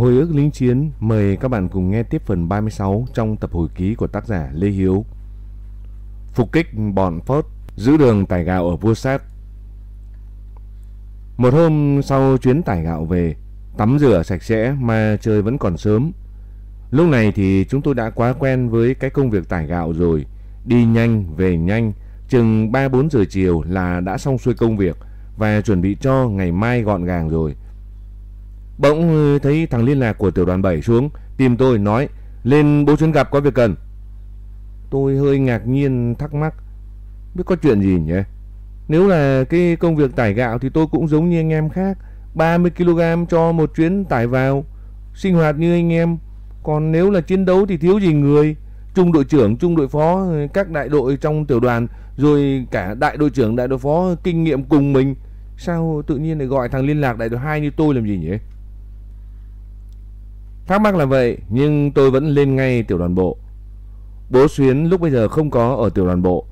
Hồi ức lính chiến mời các bạn cùng nghe tiếp phần 36 trong tập hồi ký của tác giả Lê Hiếu. Phục kích bọn Phớt giữ đường tải gạo ở Vua Sát. Một hôm sau chuyến tải gạo về, tắm rửa sạch sẽ mà trời vẫn còn sớm. Lúc này thì chúng tôi đã quá quen với cái công việc tải gạo rồi. Đi nhanh, về nhanh, chừng 3-4 giờ chiều là đã xong xuôi công việc và chuẩn bị cho ngày mai gọn gàng rồi. Bỗng thấy thằng liên lạc của tiểu đoàn 7 xuống, tìm tôi nói lên bố chuyến gặp có việc cần. Tôi hơi ngạc nhiên thắc mắc, biết có chuyện gì nhỉ? Nếu là cái công việc tải gạo thì tôi cũng giống như anh em khác, 30 kg cho một chuyến tải vào, sinh hoạt như anh em. Còn nếu là chiến đấu thì thiếu gì người, trung đội trưởng, trung đội phó, các đại đội trong tiểu đoàn, rồi cả đại đội trưởng, đại đội phó kinh nghiệm cùng mình. Sao tự nhiên lại gọi thằng liên lạc đại đội 2 như tôi làm gì nhỉ? Thắc mắc là vậy, nhưng tôi vẫn lên ngay tiểu đoàn bộ. Bố Xuyến lúc bây giờ không có ở tiểu đoàn bộ.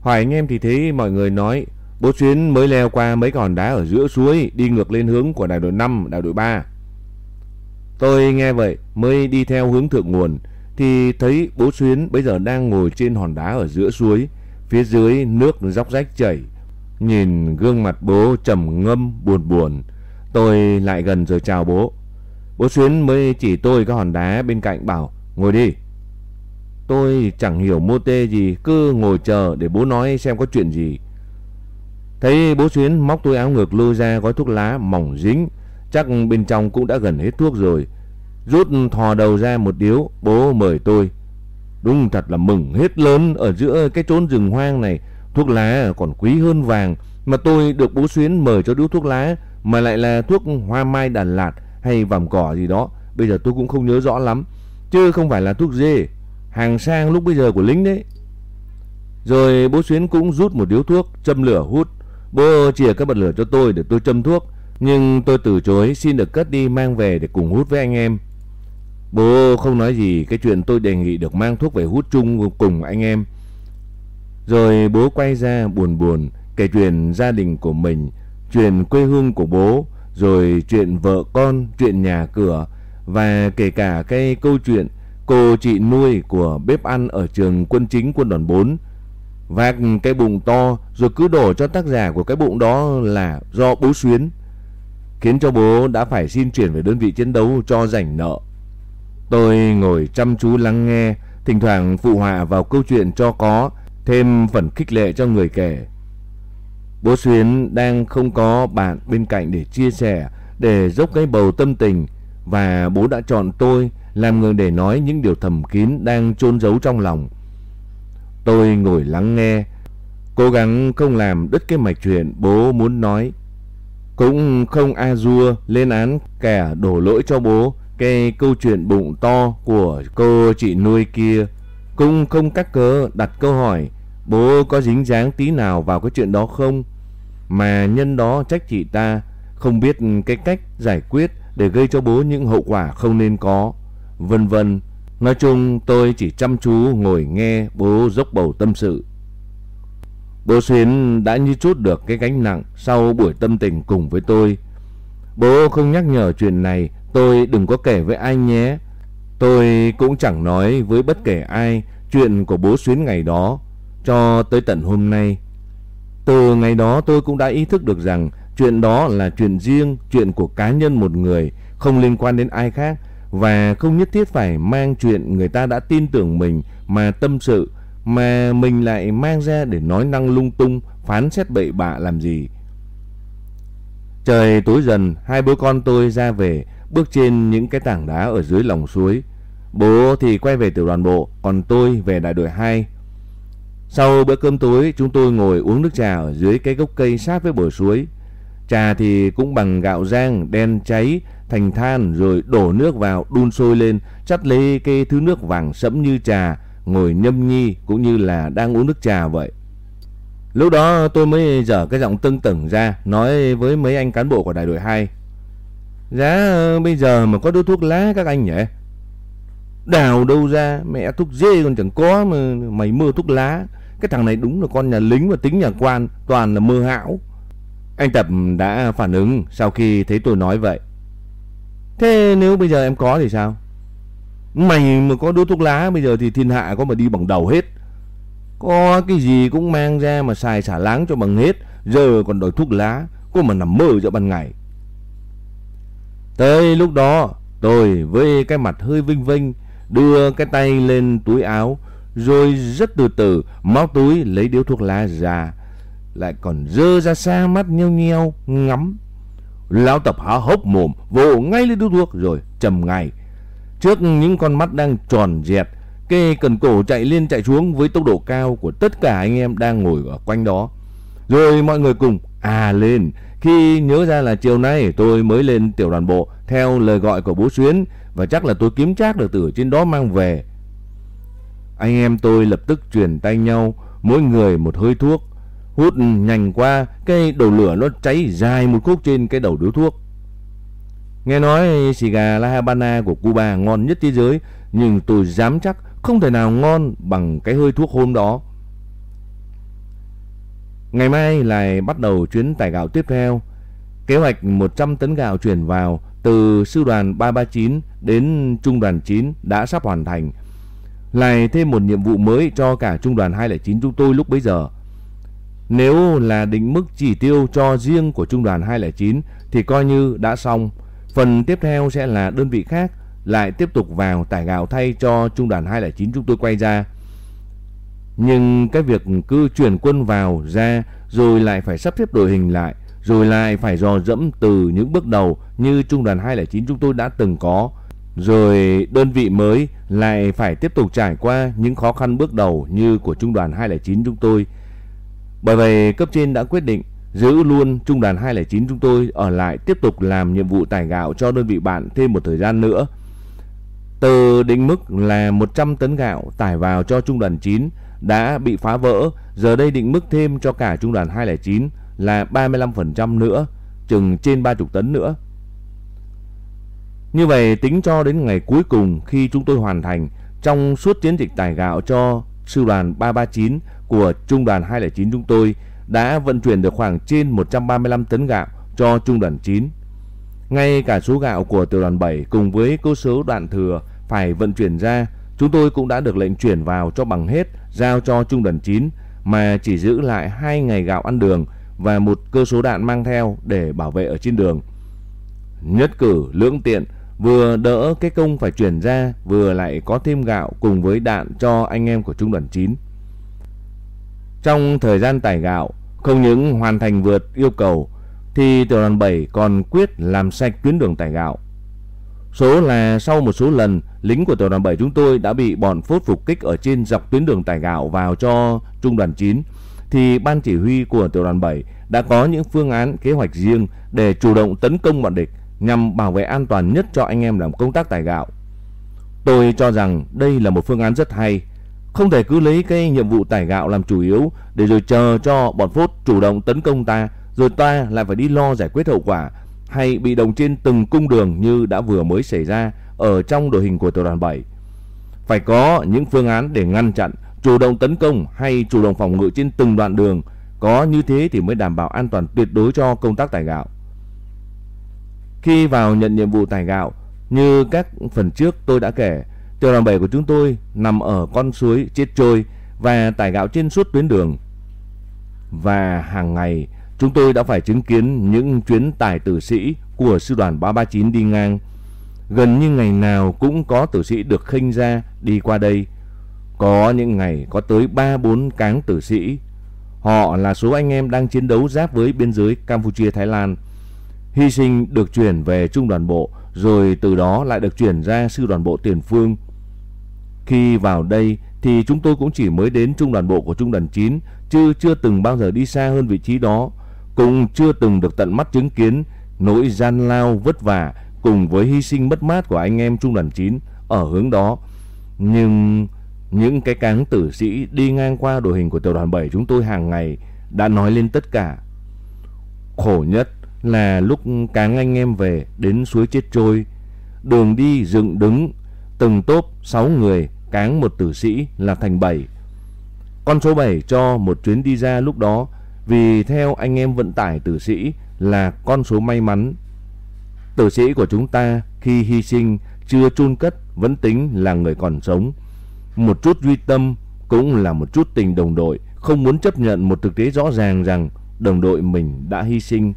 Hỏi anh em thì thấy mọi người nói bố Xuyến mới leo qua mấy hòn đá ở giữa suối đi ngược lên hướng của đại đội 5, đại đội 3. Tôi nghe vậy mới đi theo hướng thượng nguồn thì thấy bố Xuyến bây giờ đang ngồi trên hòn đá ở giữa suối, phía dưới nước róc rách chảy. Nhìn gương mặt bố trầm ngâm buồn buồn, tôi lại gần rồi chào bố. Bố Xuyến mới chỉ tôi cái hòn đá bên cạnh bảo ngồi đi. Tôi chẳng hiểu mô tê gì, cứ ngồi chờ để bố nói xem có chuyện gì. Thấy bố Xuyến móc túi áo ngược lôi ra gói thuốc lá mỏng dính, chắc bên trong cũng đã gần hết thuốc rồi. Rút thò đầu ra một điếu, bố mời tôi. Đúng thật là mừng hết lớn ở giữa cái trốn rừng hoang này, thuốc lá còn quý hơn vàng. Mà tôi được bố Xuyến mời cho điếu thuốc lá mà lại là thuốc hoa mai Đà Lạt hay vàm cỏ gì đó. Bây giờ tôi cũng không nhớ rõ lắm. Chứ không phải là thuốc dê. Hàng sang lúc bây giờ của lính đấy. Rồi bố Xuyến cũng rút một điếu thuốc, châm lửa hút. Bố chìa các bật lửa cho tôi để tôi châm thuốc. Nhưng tôi từ chối xin được cất đi mang về để cùng hút với anh em. Bố không nói gì cái chuyện tôi đề nghị được mang thuốc về hút chung cùng anh em. Rồi bố quay ra buồn buồn kể chuyện gia đình của mình, chuyện quê hương của bố, rồi chuyện vợ con, chuyện nhà cửa và kể cả cái câu chuyện cô chị nuôi của bếp ăn ở trường quân chính quân đoàn 4 vác cái bụng to rồi cứ đổ cho tác giả của cái bụng đó là do bố xuyến khiến cho bố đã phải xin chuyển về đơn vị chiến đấu cho rảnh nợ. Tôi ngồi chăm chú lắng nghe, thỉnh thoảng phụ họa vào câu chuyện cho có thêm phần khích lệ cho người kể. Bố Xuyến đang không có bạn bên cạnh để chia sẻ, để dốc cái bầu tâm tình và bố đã chọn tôi làm người để nói những điều thầm kín đang chôn giấu trong lòng. Tôi ngồi lắng nghe, cố gắng không làm đứt cái mạch chuyện bố muốn nói. Cũng không a dua lên án kẻ đổ lỗi cho bố cái câu chuyện bụng to của cô chị nuôi kia. Cũng không cắt cớ đặt câu hỏi bố có dính dáng tí nào vào cái chuyện đó không? Mà nhân đó trách chị ta không biết cái cách giải quyết để gây cho bố những hậu quả không nên có. Vân vân. Nói chung tôi chỉ chăm chú ngồi nghe bố dốc bầu tâm sự. Bố Xuyến đã như chút được cái gánh nặng sau buổi tâm tình cùng với tôi. Bố không nhắc nhở chuyện này, tôi đừng có kể với ai nhé. Tôi cũng chẳng nói với bất kể ai chuyện của bố Xuyến ngày đó, cho tới tận hôm nay. Từ ngày đó tôi cũng đã ý thức được rằng chuyện đó là chuyện riêng, chuyện của cá nhân một người, không liên quan đến ai khác và không nhất thiết phải mang chuyện người ta đã tin tưởng mình mà tâm sự mà mình lại mang ra để nói năng lung tung, phán xét bậy bạ làm gì. Trời tối dần, hai bố con tôi ra về, bước trên những cái tảng đá ở dưới lòng suối. Bố thì quay về tiểu đoàn bộ, còn tôi về đại đội 2. Sau bữa cơm tối, chúng tôi ngồi uống nước trà ở dưới cái gốc cây sát với bờ suối. Trà thì cũng bằng gạo rang đen cháy thành than rồi đổ nước vào đun sôi lên, chắt lấy cái thứ nước vàng sẫm như trà, ngồi nhâm nhi cũng như là đang uống nước trà vậy. Lúc đó tôi mới dở cái giọng tưng tửng ra nói với mấy anh cán bộ của đại đội 2. Giá ờ, bây giờ mà có đốt thuốc lá các anh nhỉ? Đào đâu ra, mẹ thuốc dê còn chẳng có mà mày mua thuốc lá. Cái thằng này đúng là con nhà lính và tính nhà quan, toàn là mơ hão. Anh Tập đã phản ứng sau khi thấy tôi nói vậy. Thế nếu bây giờ em có thì sao? Mày mà có đốt thuốc lá bây giờ thì thiên hạ có mà đi bằng đầu hết. Có cái gì cũng mang ra mà xài xả láng cho bằng hết. Giờ còn đòi thuốc lá. Có mà nằm mơ giữa ban ngày. Tới lúc đó tôi với cái mặt hơi vinh vinh đưa cái tay lên túi áo rồi rất từ từ móc túi lấy điếu thuốc lá ra, lại còn dơ ra xa mắt nheo nheo, ngắm. Lão tập há hốc mồm vồ ngay lên điếu thuốc rồi trầm ngay trước những con mắt đang tròn dẹt, kê cần cổ chạy lên chạy xuống với tốc độ cao của tất cả anh em đang ngồi ở quanh đó. Rồi mọi người cùng à lên. Khi nhớ ra là chiều nay tôi mới lên tiểu đoàn bộ, theo lời gọi của bố Xuyến, và chắc là tôi kiếm trác được từ trên đó mang về. Anh em tôi lập tức truyền tay nhau, mỗi người một hơi thuốc, hút nhanh qua, cái đầu lửa nó cháy dài một khúc trên cái đầu điếu thuốc. Nghe nói xì gà La Habana của Cuba ngon nhất thế giới, nhưng tôi dám chắc không thể nào ngon bằng cái hơi thuốc hôm đó. Ngày mai lại bắt đầu chuyến tải gạo tiếp theo. Kế hoạch 100 tấn gạo chuyển vào từ sư đoàn 339 đến trung đoàn 9 đã sắp hoàn thành. Lại thêm một nhiệm vụ mới cho cả trung đoàn 209 chúng tôi lúc bấy giờ. Nếu là định mức chỉ tiêu cho riêng của trung đoàn 209 thì coi như đã xong. Phần tiếp theo sẽ là đơn vị khác lại tiếp tục vào tải gạo thay cho trung đoàn 209 chúng tôi quay ra. Nhưng cái việc cứ chuyển quân vào ra rồi lại phải sắp xếp đội hình lại, rồi lại phải dò dẫm từ những bước đầu như trung đoàn 209 chúng tôi đã từng có, rồi đơn vị mới lại phải tiếp tục trải qua những khó khăn bước đầu như của trung đoàn 209 chúng tôi. Bởi vậy cấp trên đã quyết định giữ luôn trung đoàn 209 chúng tôi ở lại tiếp tục làm nhiệm vụ tải gạo cho đơn vị bạn thêm một thời gian nữa. Từ định mức là 100 tấn gạo tải vào cho trung đoàn 9 đã bị phá vỡ, giờ đây định mức thêm cho cả trung đoàn 209 là 35% nữa, chừng trên 30 tấn nữa. Như vậy tính cho đến ngày cuối cùng khi chúng tôi hoàn thành trong suốt chiến dịch tải gạo cho sư đoàn 339 của trung đoàn 209 chúng tôi đã vận chuyển được khoảng trên 135 tấn gạo cho trung đoàn 9. Ngay cả số gạo của tiểu đoàn 7 cùng với cơ số đạn thừa phải vận chuyển ra, chúng tôi cũng đã được lệnh chuyển vào cho bằng hết giao cho trung đoàn 9 mà chỉ giữ lại 2 ngày gạo ăn đường và một cơ số đạn mang theo để bảo vệ ở trên đường. Nhất cử lưỡng tiện vừa đỡ cái công phải chuyển ra vừa lại có thêm gạo cùng với đạn cho anh em của trung đoàn 9. Trong thời gian tải gạo, không những hoàn thành vượt yêu cầu thì tiểu đoàn 7 còn quyết làm sạch tuyến đường tải gạo. Số là sau một số lần lính của tiểu đoàn 7 chúng tôi đã bị bọn phốt phục kích ở trên dọc tuyến đường tải gạo vào cho trung đoàn 9 thì ban chỉ huy của tiểu đoàn 7 đã có những phương án kế hoạch riêng để chủ động tấn công bọn địch nhằm bảo vệ an toàn nhất cho anh em làm công tác tải gạo. Tôi cho rằng đây là một phương án rất hay. Không thể cứ lấy cái nhiệm vụ tải gạo làm chủ yếu để rồi chờ cho bọn phốt chủ động tấn công ta rồi ta lại phải đi lo giải quyết hậu quả hay bị động trên từng cung đường như đã vừa mới xảy ra ở trong đội hình của tiểu đoàn 7. Phải có những phương án để ngăn chặn, chủ động tấn công hay chủ động phòng ngự trên từng đoạn đường. Có như thế thì mới đảm bảo an toàn tuyệt đối cho công tác tải gạo. Khi vào nhận nhiệm vụ tải gạo, như các phần trước tôi đã kể, tiểu đoàn 7 của chúng tôi nằm ở con suối chết trôi và tải gạo trên suốt tuyến đường. Và hàng ngày chúng tôi đã phải chứng kiến những chuyến tải tử sĩ của sư đoàn 339 đi ngang. Gần như ngày nào cũng có tử sĩ được khinh ra đi qua đây. Có những ngày có tới 3-4 cáng tử sĩ. Họ là số anh em đang chiến đấu giáp với biên giới Campuchia-Thái Lan. Hy sinh được chuyển về trung đoàn bộ, rồi từ đó lại được chuyển ra sư đoàn bộ tiền phương. Khi vào đây thì chúng tôi cũng chỉ mới đến trung đoàn bộ của trung đoàn 9 chứ chưa từng bao giờ đi xa hơn vị trí đó, cũng chưa từng được tận mắt chứng kiến nỗi gian lao vất vả cùng với hy sinh mất mát của anh em trung đoàn 9 ở hướng đó. Nhưng những cái cáng tử sĩ đi ngang qua đội hình của tiểu đoàn 7 chúng tôi hàng ngày đã nói lên tất cả. Khổ nhất là lúc cáng anh em về đến suối chết trôi, đường đi dựng đứng, từng tốp 6 người cáng một tử sĩ là thành 7. Con số 7 cho một chuyến đi ra lúc đó vì theo anh em vận tải tử sĩ là con số may mắn. Tử sĩ của chúng ta khi hy sinh chưa chôn cất vẫn tính là người còn sống. Một chút duy tâm cũng là một chút tình đồng đội, không muốn chấp nhận một thực tế rõ ràng rằng đồng đội mình đã hy sinh.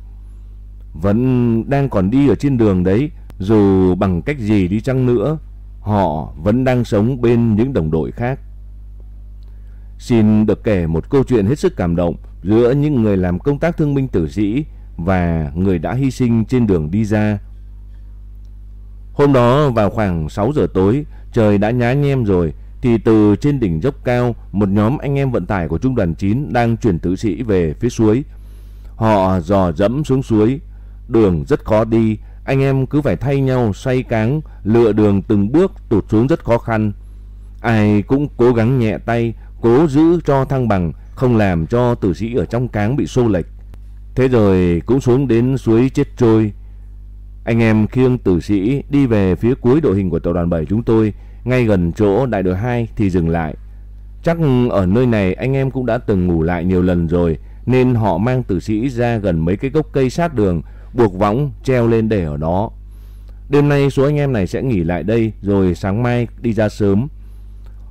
Vẫn đang còn đi ở trên đường đấy, dù bằng cách gì đi chăng nữa, họ vẫn đang sống bên những đồng đội khác. Xin được kể một câu chuyện hết sức cảm động giữa những người làm công tác thương binh tử sĩ và người đã hy sinh trên đường đi ra. Hôm đó vào khoảng 6 giờ tối, trời đã nhá nhem rồi, thì từ trên đỉnh dốc cao, một nhóm anh em vận tải của trung đoàn 9 đang chuyển tử sĩ về phía suối. Họ dò dẫm xuống suối, đường rất khó đi, anh em cứ phải thay nhau xoay cáng, lựa đường từng bước tụt xuống rất khó khăn. Ai cũng cố gắng nhẹ tay, cố giữ cho thăng bằng, không làm cho tử sĩ ở trong cáng bị xô lệch. Thế rồi cũng xuống đến suối chết trôi. Anh em khiêng tử sĩ đi về phía cuối đội hình của tiểu đoàn 7 chúng tôi, ngay gần chỗ đại đội 2 thì dừng lại. Chắc ở nơi này anh em cũng đã từng ngủ lại nhiều lần rồi, nên họ mang tử sĩ ra gần mấy cái gốc cây sát đường, buộc võng treo lên để ở đó. Đêm nay số anh em này sẽ nghỉ lại đây rồi sáng mai đi ra sớm.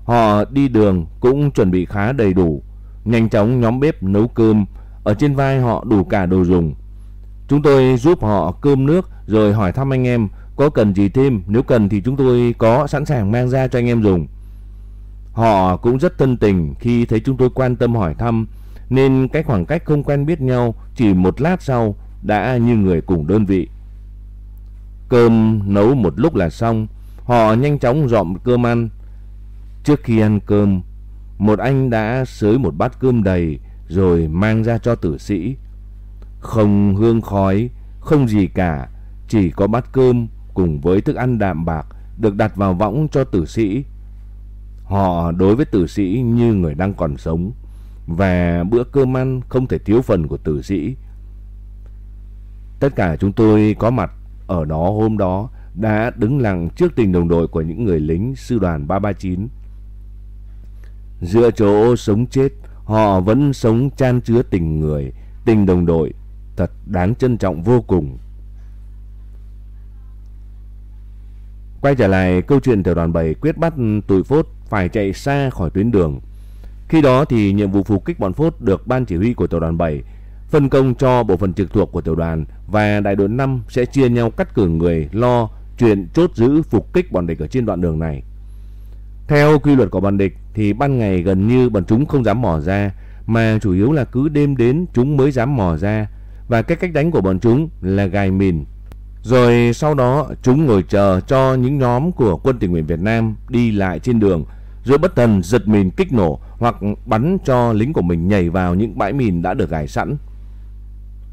Họ đi đường cũng chuẩn bị khá đầy đủ, nhanh chóng nhóm bếp nấu cơm, ở trên vai họ đủ cả đồ dùng. Chúng tôi giúp họ cơm nước rồi hỏi thăm anh em có cần gì thêm, nếu cần thì chúng tôi có sẵn sàng mang ra cho anh em dùng. Họ cũng rất thân tình khi thấy chúng tôi quan tâm hỏi thăm, nên cái khoảng cách không quen biết nhau chỉ một lát sau đã như người cùng đơn vị. Cơm nấu một lúc là xong, họ nhanh chóng dọn cơm ăn. Trước khi ăn cơm, một anh đã xới một bát cơm đầy rồi mang ra cho tử sĩ. Không hương khói, không gì cả, chỉ có bát cơm cùng với thức ăn đạm bạc được đặt vào võng cho tử sĩ. Họ đối với tử sĩ như người đang còn sống và bữa cơm ăn không thể thiếu phần của tử sĩ. Tất cả chúng tôi có mặt ở đó hôm đó đã đứng lặng trước tình đồng đội của những người lính sư đoàn 339. Giữa chỗ sống chết, họ vẫn sống chan chứa tình người, tình đồng đội, thật đáng trân trọng vô cùng. Quay trở lại câu chuyện tiểu đoàn 7 quyết bắt tụi phốt phải chạy xa khỏi tuyến đường. Khi đó thì nhiệm vụ phục kích bọn phốt được ban chỉ huy của tiểu đoàn 7 phân công cho bộ phận trực thuộc của tiểu đoàn và đại đội 5 sẽ chia nhau cắt cử người lo chuyện chốt giữ phục kích bọn địch ở trên đoạn đường này. Theo quy luật của bọn địch thì ban ngày gần như bọn chúng không dám mò ra, mà chủ yếu là cứ đêm đến chúng mới dám mò ra và cái cách đánh của bọn chúng là gài mìn. Rồi sau đó chúng ngồi chờ cho những nhóm của quân tình nguyện Việt Nam đi lại trên đường, rồi bất thần giật mìn kích nổ hoặc bắn cho lính của mình nhảy vào những bãi mìn đã được gài sẵn.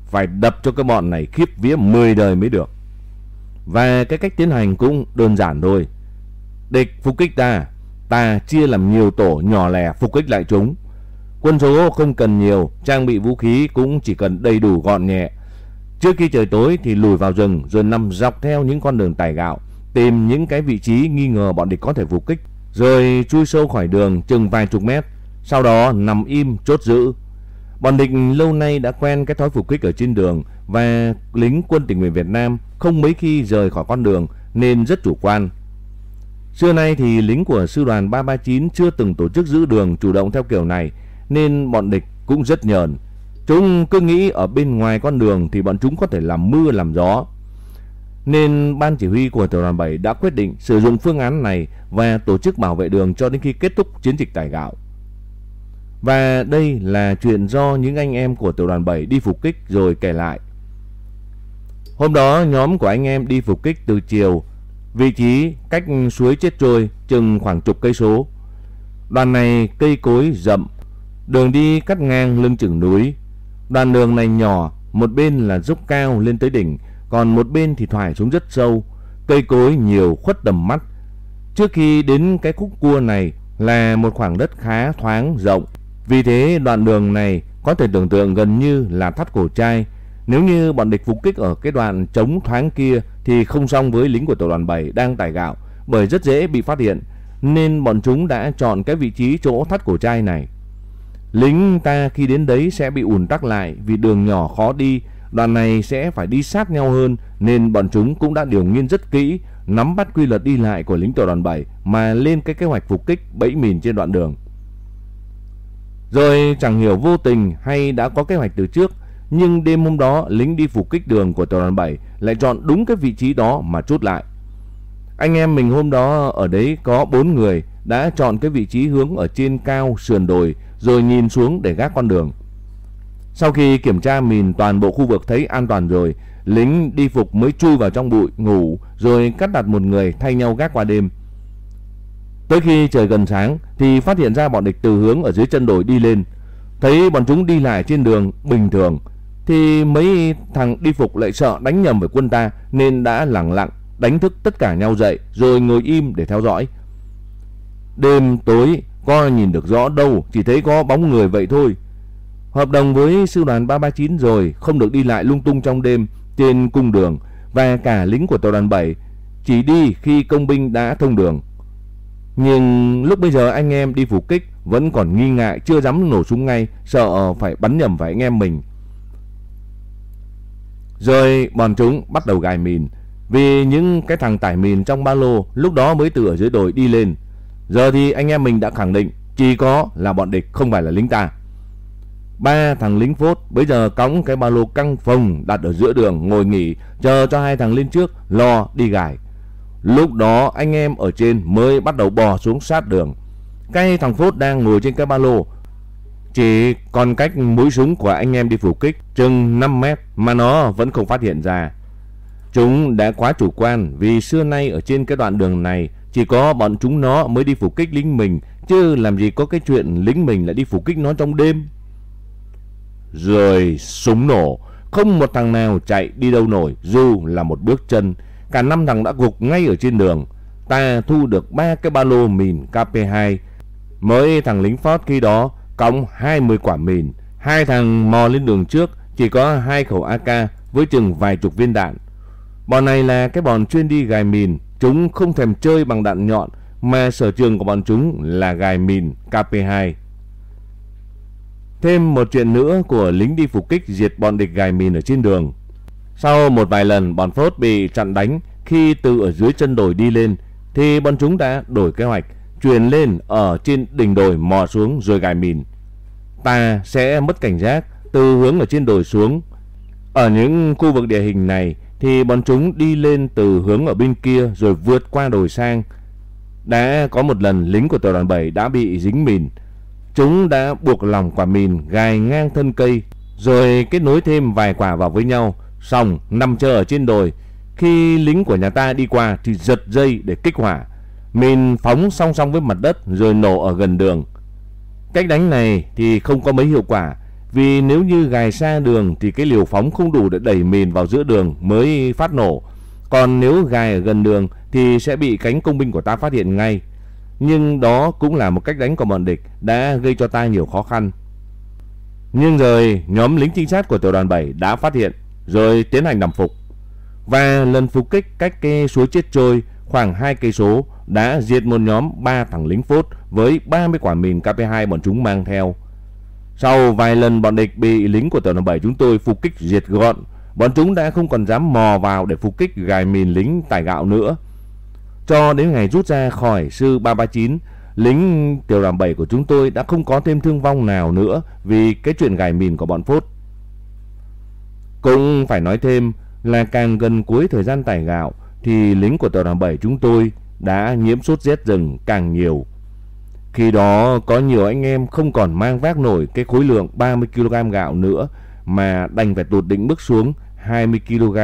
Phải đập cho cái bọn này khiếp vía 10 đời mới được. Và cái cách tiến hành cũng đơn giản thôi. Địch phục kích ta, ta chia làm nhiều tổ nhỏ lẻ phục kích lại chúng. Quân số không cần nhiều, trang bị vũ khí cũng chỉ cần đầy đủ gọn nhẹ. Trước khi trời tối thì lùi vào rừng rồi nằm dọc theo những con đường tải gạo, tìm những cái vị trí nghi ngờ bọn địch có thể phục kích, rồi chui sâu khỏi đường chừng vài chục mét, sau đó nằm im chốt giữ. Bọn địch lâu nay đã quen cái thói phục kích ở trên đường và lính quân tình nguyện Việt Nam không mấy khi rời khỏi con đường nên rất chủ quan. Xưa nay thì lính của sư đoàn 339 chưa từng tổ chức giữ đường chủ động theo kiểu này nên bọn địch cũng rất nhờn. Chúng cứ nghĩ ở bên ngoài con đường thì bọn chúng có thể làm mưa, làm gió. Nên ban chỉ huy của tiểu đoàn 7 đã quyết định sử dụng phương án này và tổ chức bảo vệ đường cho đến khi kết thúc chiến dịch tải gạo. Và đây là chuyện do những anh em của tiểu đoàn 7 đi phục kích rồi kể lại. Hôm đó nhóm của anh em đi phục kích từ chiều, vị trí cách suối chết trôi chừng khoảng chục cây số. Đoàn này cây cối rậm, đường đi cắt ngang lưng chừng núi. đoàn đường này nhỏ, một bên là dốc cao lên tới đỉnh, còn một bên thì thoải xuống rất sâu, cây cối nhiều khuất tầm mắt. Trước khi đến cái khúc cua này là một khoảng đất khá thoáng rộng, vì thế đoạn đường này có thể tưởng tượng gần như là thắt cổ trai. Nếu như bọn địch phục kích ở cái đoạn chống thoáng kia thì không xong với lính của tiểu đoàn 7 đang tải gạo bởi rất dễ bị phát hiện nên bọn chúng đã chọn cái vị trí chỗ thắt cổ trai này. Lính ta khi đến đấy sẽ bị ùn tắc lại vì đường nhỏ khó đi đoàn này sẽ phải đi sát nhau hơn nên bọn chúng cũng đã điều nghiên rất kỹ, nắm bắt quy luật đi lại của lính tiểu đoàn 7 mà lên cái kế hoạch phục kích bẫy mìn trên đoạn đường. Rồi chẳng hiểu vô tình hay đã có kế hoạch từ trước, nhưng đêm hôm đó lính đi phục kích đường của tiểu đoàn 7 lại chọn đúng cái vị trí đó mà chốt lại. Anh em mình hôm đó ở đấy có 4 người đã chọn cái vị trí hướng ở trên cao sườn đồi rồi nhìn xuống để gác con đường. Sau khi kiểm tra mìn toàn bộ khu vực thấy an toàn rồi, lính đi phục mới chui vào trong bụi ngủ rồi cắt đặt một người thay nhau gác qua đêm. Tới khi trời gần sáng thì phát hiện ra bọn địch từ hướng ở dưới chân đồi đi lên. Thấy bọn chúng đi lại trên đường bình thường thì mấy thằng đi phục lại sợ đánh nhầm với quân ta nên đã lặng lặng đánh thức tất cả nhau dậy rồi ngồi im để theo dõi. Đêm tối có nhìn được rõ đâu, chỉ thấy có bóng người vậy thôi. Hợp đồng với sư đoàn 339 rồi, không được đi lại lung tung trong đêm trên cung đường và cả lính của tiểu đoàn 7 chỉ đi khi công binh đã thông đường. Nhưng lúc bây giờ anh em đi phục kích vẫn còn nghi ngại chưa dám nổ súng ngay, sợ phải bắn nhầm vào anh em mình. Rồi bọn chúng bắt đầu gài mìn, vì những cái thằng tải mìn trong ba lô lúc đó mới từ ở dưới đồi đi lên. Giờ thì anh em mình đã khẳng định chỉ có là bọn địch không phải là lính ta. Ba thằng lính phốt bây giờ cõng cái ba lô căng phồng đặt ở giữa đường ngồi nghỉ chờ cho hai thằng lên trước lo đi gài. Lúc đó anh em ở trên mới bắt đầu bò xuống sát đường. Cái thằng phốt đang ngồi trên cái ba lô chỉ còn cách mũi súng của anh em đi phục kích chừng 5 mét mà nó vẫn không phát hiện ra. Chúng đã quá chủ quan vì xưa nay ở trên cái đoạn đường này chỉ có bọn chúng nó mới đi phục kích lính mình chứ làm gì có cái chuyện lính mình lại đi phục kích nó trong đêm. Rồi súng nổ, không một thằng nào chạy đi đâu nổi dù là một bước chân. Cả năm thằng đã gục ngay ở trên đường. Ta thu được ba cái ba lô mìn KP2. Mới thằng lính Ford khi đó cộng 20 quả mìn. Hai thằng mò lên đường trước chỉ có hai khẩu AK với chừng vài chục viên đạn. Bọn này là cái bọn chuyên đi gài mìn, chúng không thèm chơi bằng đạn nhọn mà sở trường của bọn chúng là gài mìn KP2. Thêm một chuyện nữa của lính đi phục kích diệt bọn địch gài mìn ở trên đường. Sau một vài lần bọn phốt bị chặn đánh, khi từ ở dưới chân đồi đi lên, thì bọn chúng đã đổi kế hoạch, truyền lên ở trên đỉnh đồi mò xuống rồi gài mìn. Ta sẽ mất cảnh giác, từ hướng ở trên đồi xuống. Ở những khu vực địa hình này, thì bọn chúng đi lên từ hướng ở bên kia rồi vượt qua đồi sang. Đã có một lần lính của tiểu đoàn 7 đã bị dính mìn. Chúng đã buộc lòng quả mìn gài ngang thân cây, rồi kết nối thêm vài quả vào với nhau. Xong, nằm chờ ở trên đồi. Khi lính của nhà ta đi qua thì giật dây để kích hỏa. Mìn phóng song song với mặt đất rồi nổ ở gần đường. Cách đánh này thì không có mấy hiệu quả, vì nếu như gài xa đường thì cái liều phóng không đủ để đẩy mìn vào giữa đường mới phát nổ. Còn nếu gài ở gần đường thì sẽ bị cánh công binh của ta phát hiện ngay. Nhưng đó cũng là một cách đánh của bọn địch, đã gây cho ta nhiều khó khăn. Nhưng rồi, nhóm lính trinh sát của tiểu đoàn 7 đã phát hiện rồi tiến hành nằm phục. Và lần phục kích cách cái suối chết trôi khoảng 2 cây số đã diệt một nhóm 3 thằng lính phốt với 30 quả mìn KP2 bọn chúng mang theo. Sau vài lần bọn địch bị lính của tiểu đoàn 7 chúng tôi phục kích diệt gọn, bọn chúng đã không còn dám mò vào để phục kích gài mìn lính tải gạo nữa. Cho đến ngày rút ra khỏi sư 339, lính tiểu đoàn 7 của chúng tôi đã không có thêm thương vong nào nữa vì cái chuyện gài mìn của bọn phốt. Cũng phải nói thêm là càng gần cuối thời gian tải gạo thì lính của tiểu đoàn 7 chúng tôi đã nhiễm sốt rét rừng càng nhiều. Khi đó có nhiều anh em không còn mang vác nổi cái khối lượng 30 kg gạo nữa mà đành phải tụt định bước xuống 20 kg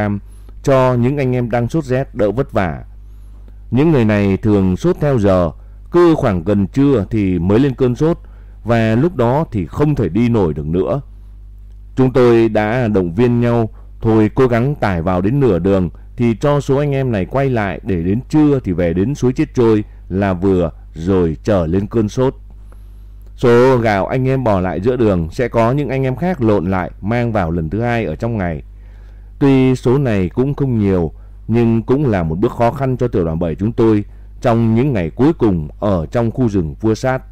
cho những anh em đang sốt rét đỡ vất vả. Những người này thường sốt theo giờ, cứ khoảng gần trưa thì mới lên cơn sốt và lúc đó thì không thể đi nổi được nữa. Chúng tôi đã động viên nhau, thôi cố gắng tải vào đến nửa đường, thì cho số anh em này quay lại, để đến trưa thì về đến suối chết trôi, là vừa, rồi trở lên cơn sốt. Số gạo anh em bỏ lại giữa đường, sẽ có những anh em khác lộn lại, mang vào lần thứ hai ở trong ngày. Tuy số này cũng không nhiều, nhưng cũng là một bước khó khăn cho tiểu đoàn 7 chúng tôi trong những ngày cuối cùng ở trong khu rừng vua sát.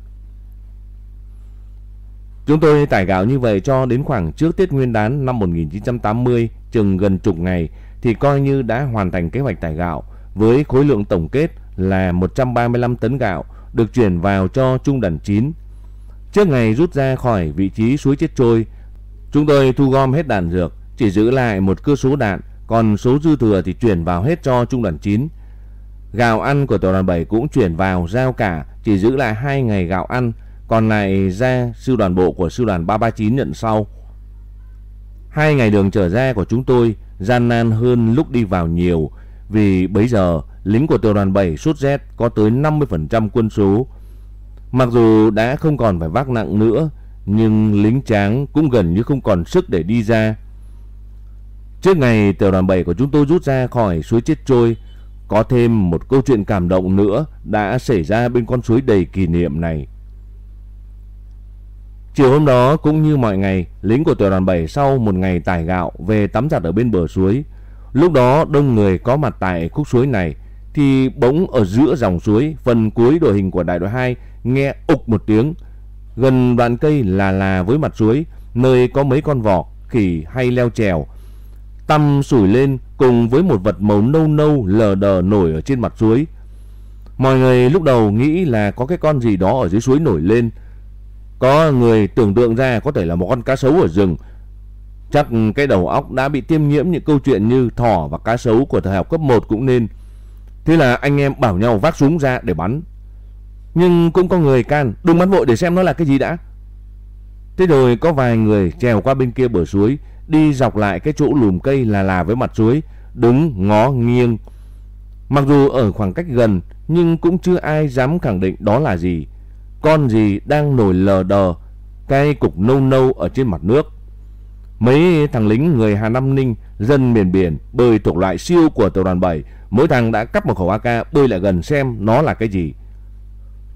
Chúng tôi tải gạo như vậy cho đến khoảng trước Tết Nguyên đán năm 1980, chừng gần chục ngày thì coi như đã hoàn thành kế hoạch tải gạo với khối lượng tổng kết là 135 tấn gạo được chuyển vào cho trung đoàn 9. Trước ngày rút ra khỏi vị trí suối chết trôi, chúng tôi thu gom hết đạn dược, chỉ giữ lại một cơ số đạn, còn số dư thừa thì chuyển vào hết cho trung đoàn 9. Gạo ăn của tiểu đoàn 7 cũng chuyển vào giao cả, chỉ giữ lại 2 ngày gạo ăn, còn lại ra sư đoàn bộ của sư đoàn 339 nhận sau. Hai ngày đường trở ra của chúng tôi gian nan hơn lúc đi vào nhiều vì bấy giờ lính của tiểu đoàn 7 sút Z có tới 50% quân số. Mặc dù đã không còn phải vác nặng nữa nhưng lính tráng cũng gần như không còn sức để đi ra. Trước ngày tiểu đoàn 7 của chúng tôi rút ra khỏi suối chết trôi, có thêm một câu chuyện cảm động nữa đã xảy ra bên con suối đầy kỷ niệm này. Chiều hôm đó cũng như mọi ngày, lính của tiểu đoàn 7 sau một ngày tải gạo về tắm giặt ở bên bờ suối. Lúc đó đông người có mặt tại khúc suối này thì bỗng ở giữa dòng suối, phần cuối đội hình của đại đội 2 nghe ục một tiếng. Gần đoạn cây là là với mặt suối, nơi có mấy con vọc, khỉ hay leo trèo. Tăm sủi lên cùng với một vật màu nâu nâu lờ đờ nổi ở trên mặt suối. Mọi người lúc đầu nghĩ là có cái con gì đó ở dưới suối nổi lên, có người tưởng tượng ra có thể là một con cá sấu ở rừng. Chắc cái đầu óc đã bị tiêm nhiễm những câu chuyện như thỏ và cá sấu của thời học cấp 1 cũng nên. Thế là anh em bảo nhau vác súng ra để bắn. Nhưng cũng có người can, đừng bắn vội để xem nó là cái gì đã. Thế rồi có vài người trèo qua bên kia bờ suối, đi dọc lại cái chỗ lùm cây là là với mặt suối, đứng ngó nghiêng. Mặc dù ở khoảng cách gần, nhưng cũng chưa ai dám khẳng định đó là gì con gì đang nổi lờ đờ, cái cục nâu nâu ở trên mặt nước. Mấy thằng lính người Hà Nam Ninh, dân miền biển, bơi thuộc loại siêu của tiểu đoàn 7, mỗi thằng đã cắp một khẩu AK bơi lại gần xem nó là cái gì.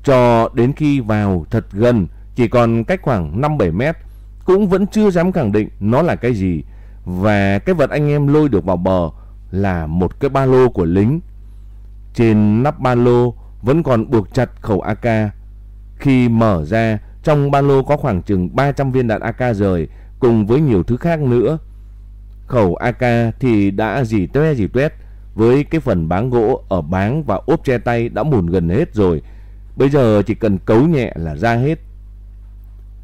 Cho đến khi vào thật gần, chỉ còn cách khoảng 5-7 mét, cũng vẫn chưa dám khẳng định nó là cái gì. Và cái vật anh em lôi được vào bờ là một cái ba lô của lính. Trên nắp ba lô vẫn còn buộc chặt khẩu AK khi mở ra, trong ba lô có khoảng chừng 300 viên đạn AK rời cùng với nhiều thứ khác nữa. Khẩu AK thì đã dì toe dì tuét với cái phần báng gỗ ở báng và ốp che tay đã mùn gần hết rồi. Bây giờ chỉ cần cấu nhẹ là ra hết.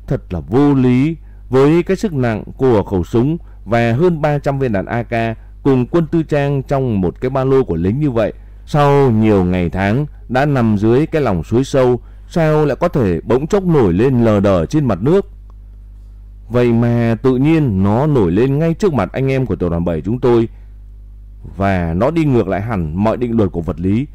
Thật là vô lý với cái sức nặng của khẩu súng và hơn 300 viên đạn AK cùng quân tư trang trong một cái ba lô của lính như vậy. Sau nhiều ngày tháng đã nằm dưới cái lòng suối sâu Sao lại có thể bỗng chốc nổi lên lờ đờ trên mặt nước? Vậy mà tự nhiên nó nổi lên ngay trước mặt anh em của tiểu đoàn 7 chúng tôi. Và nó đi ngược lại hẳn mọi định luật của vật lý.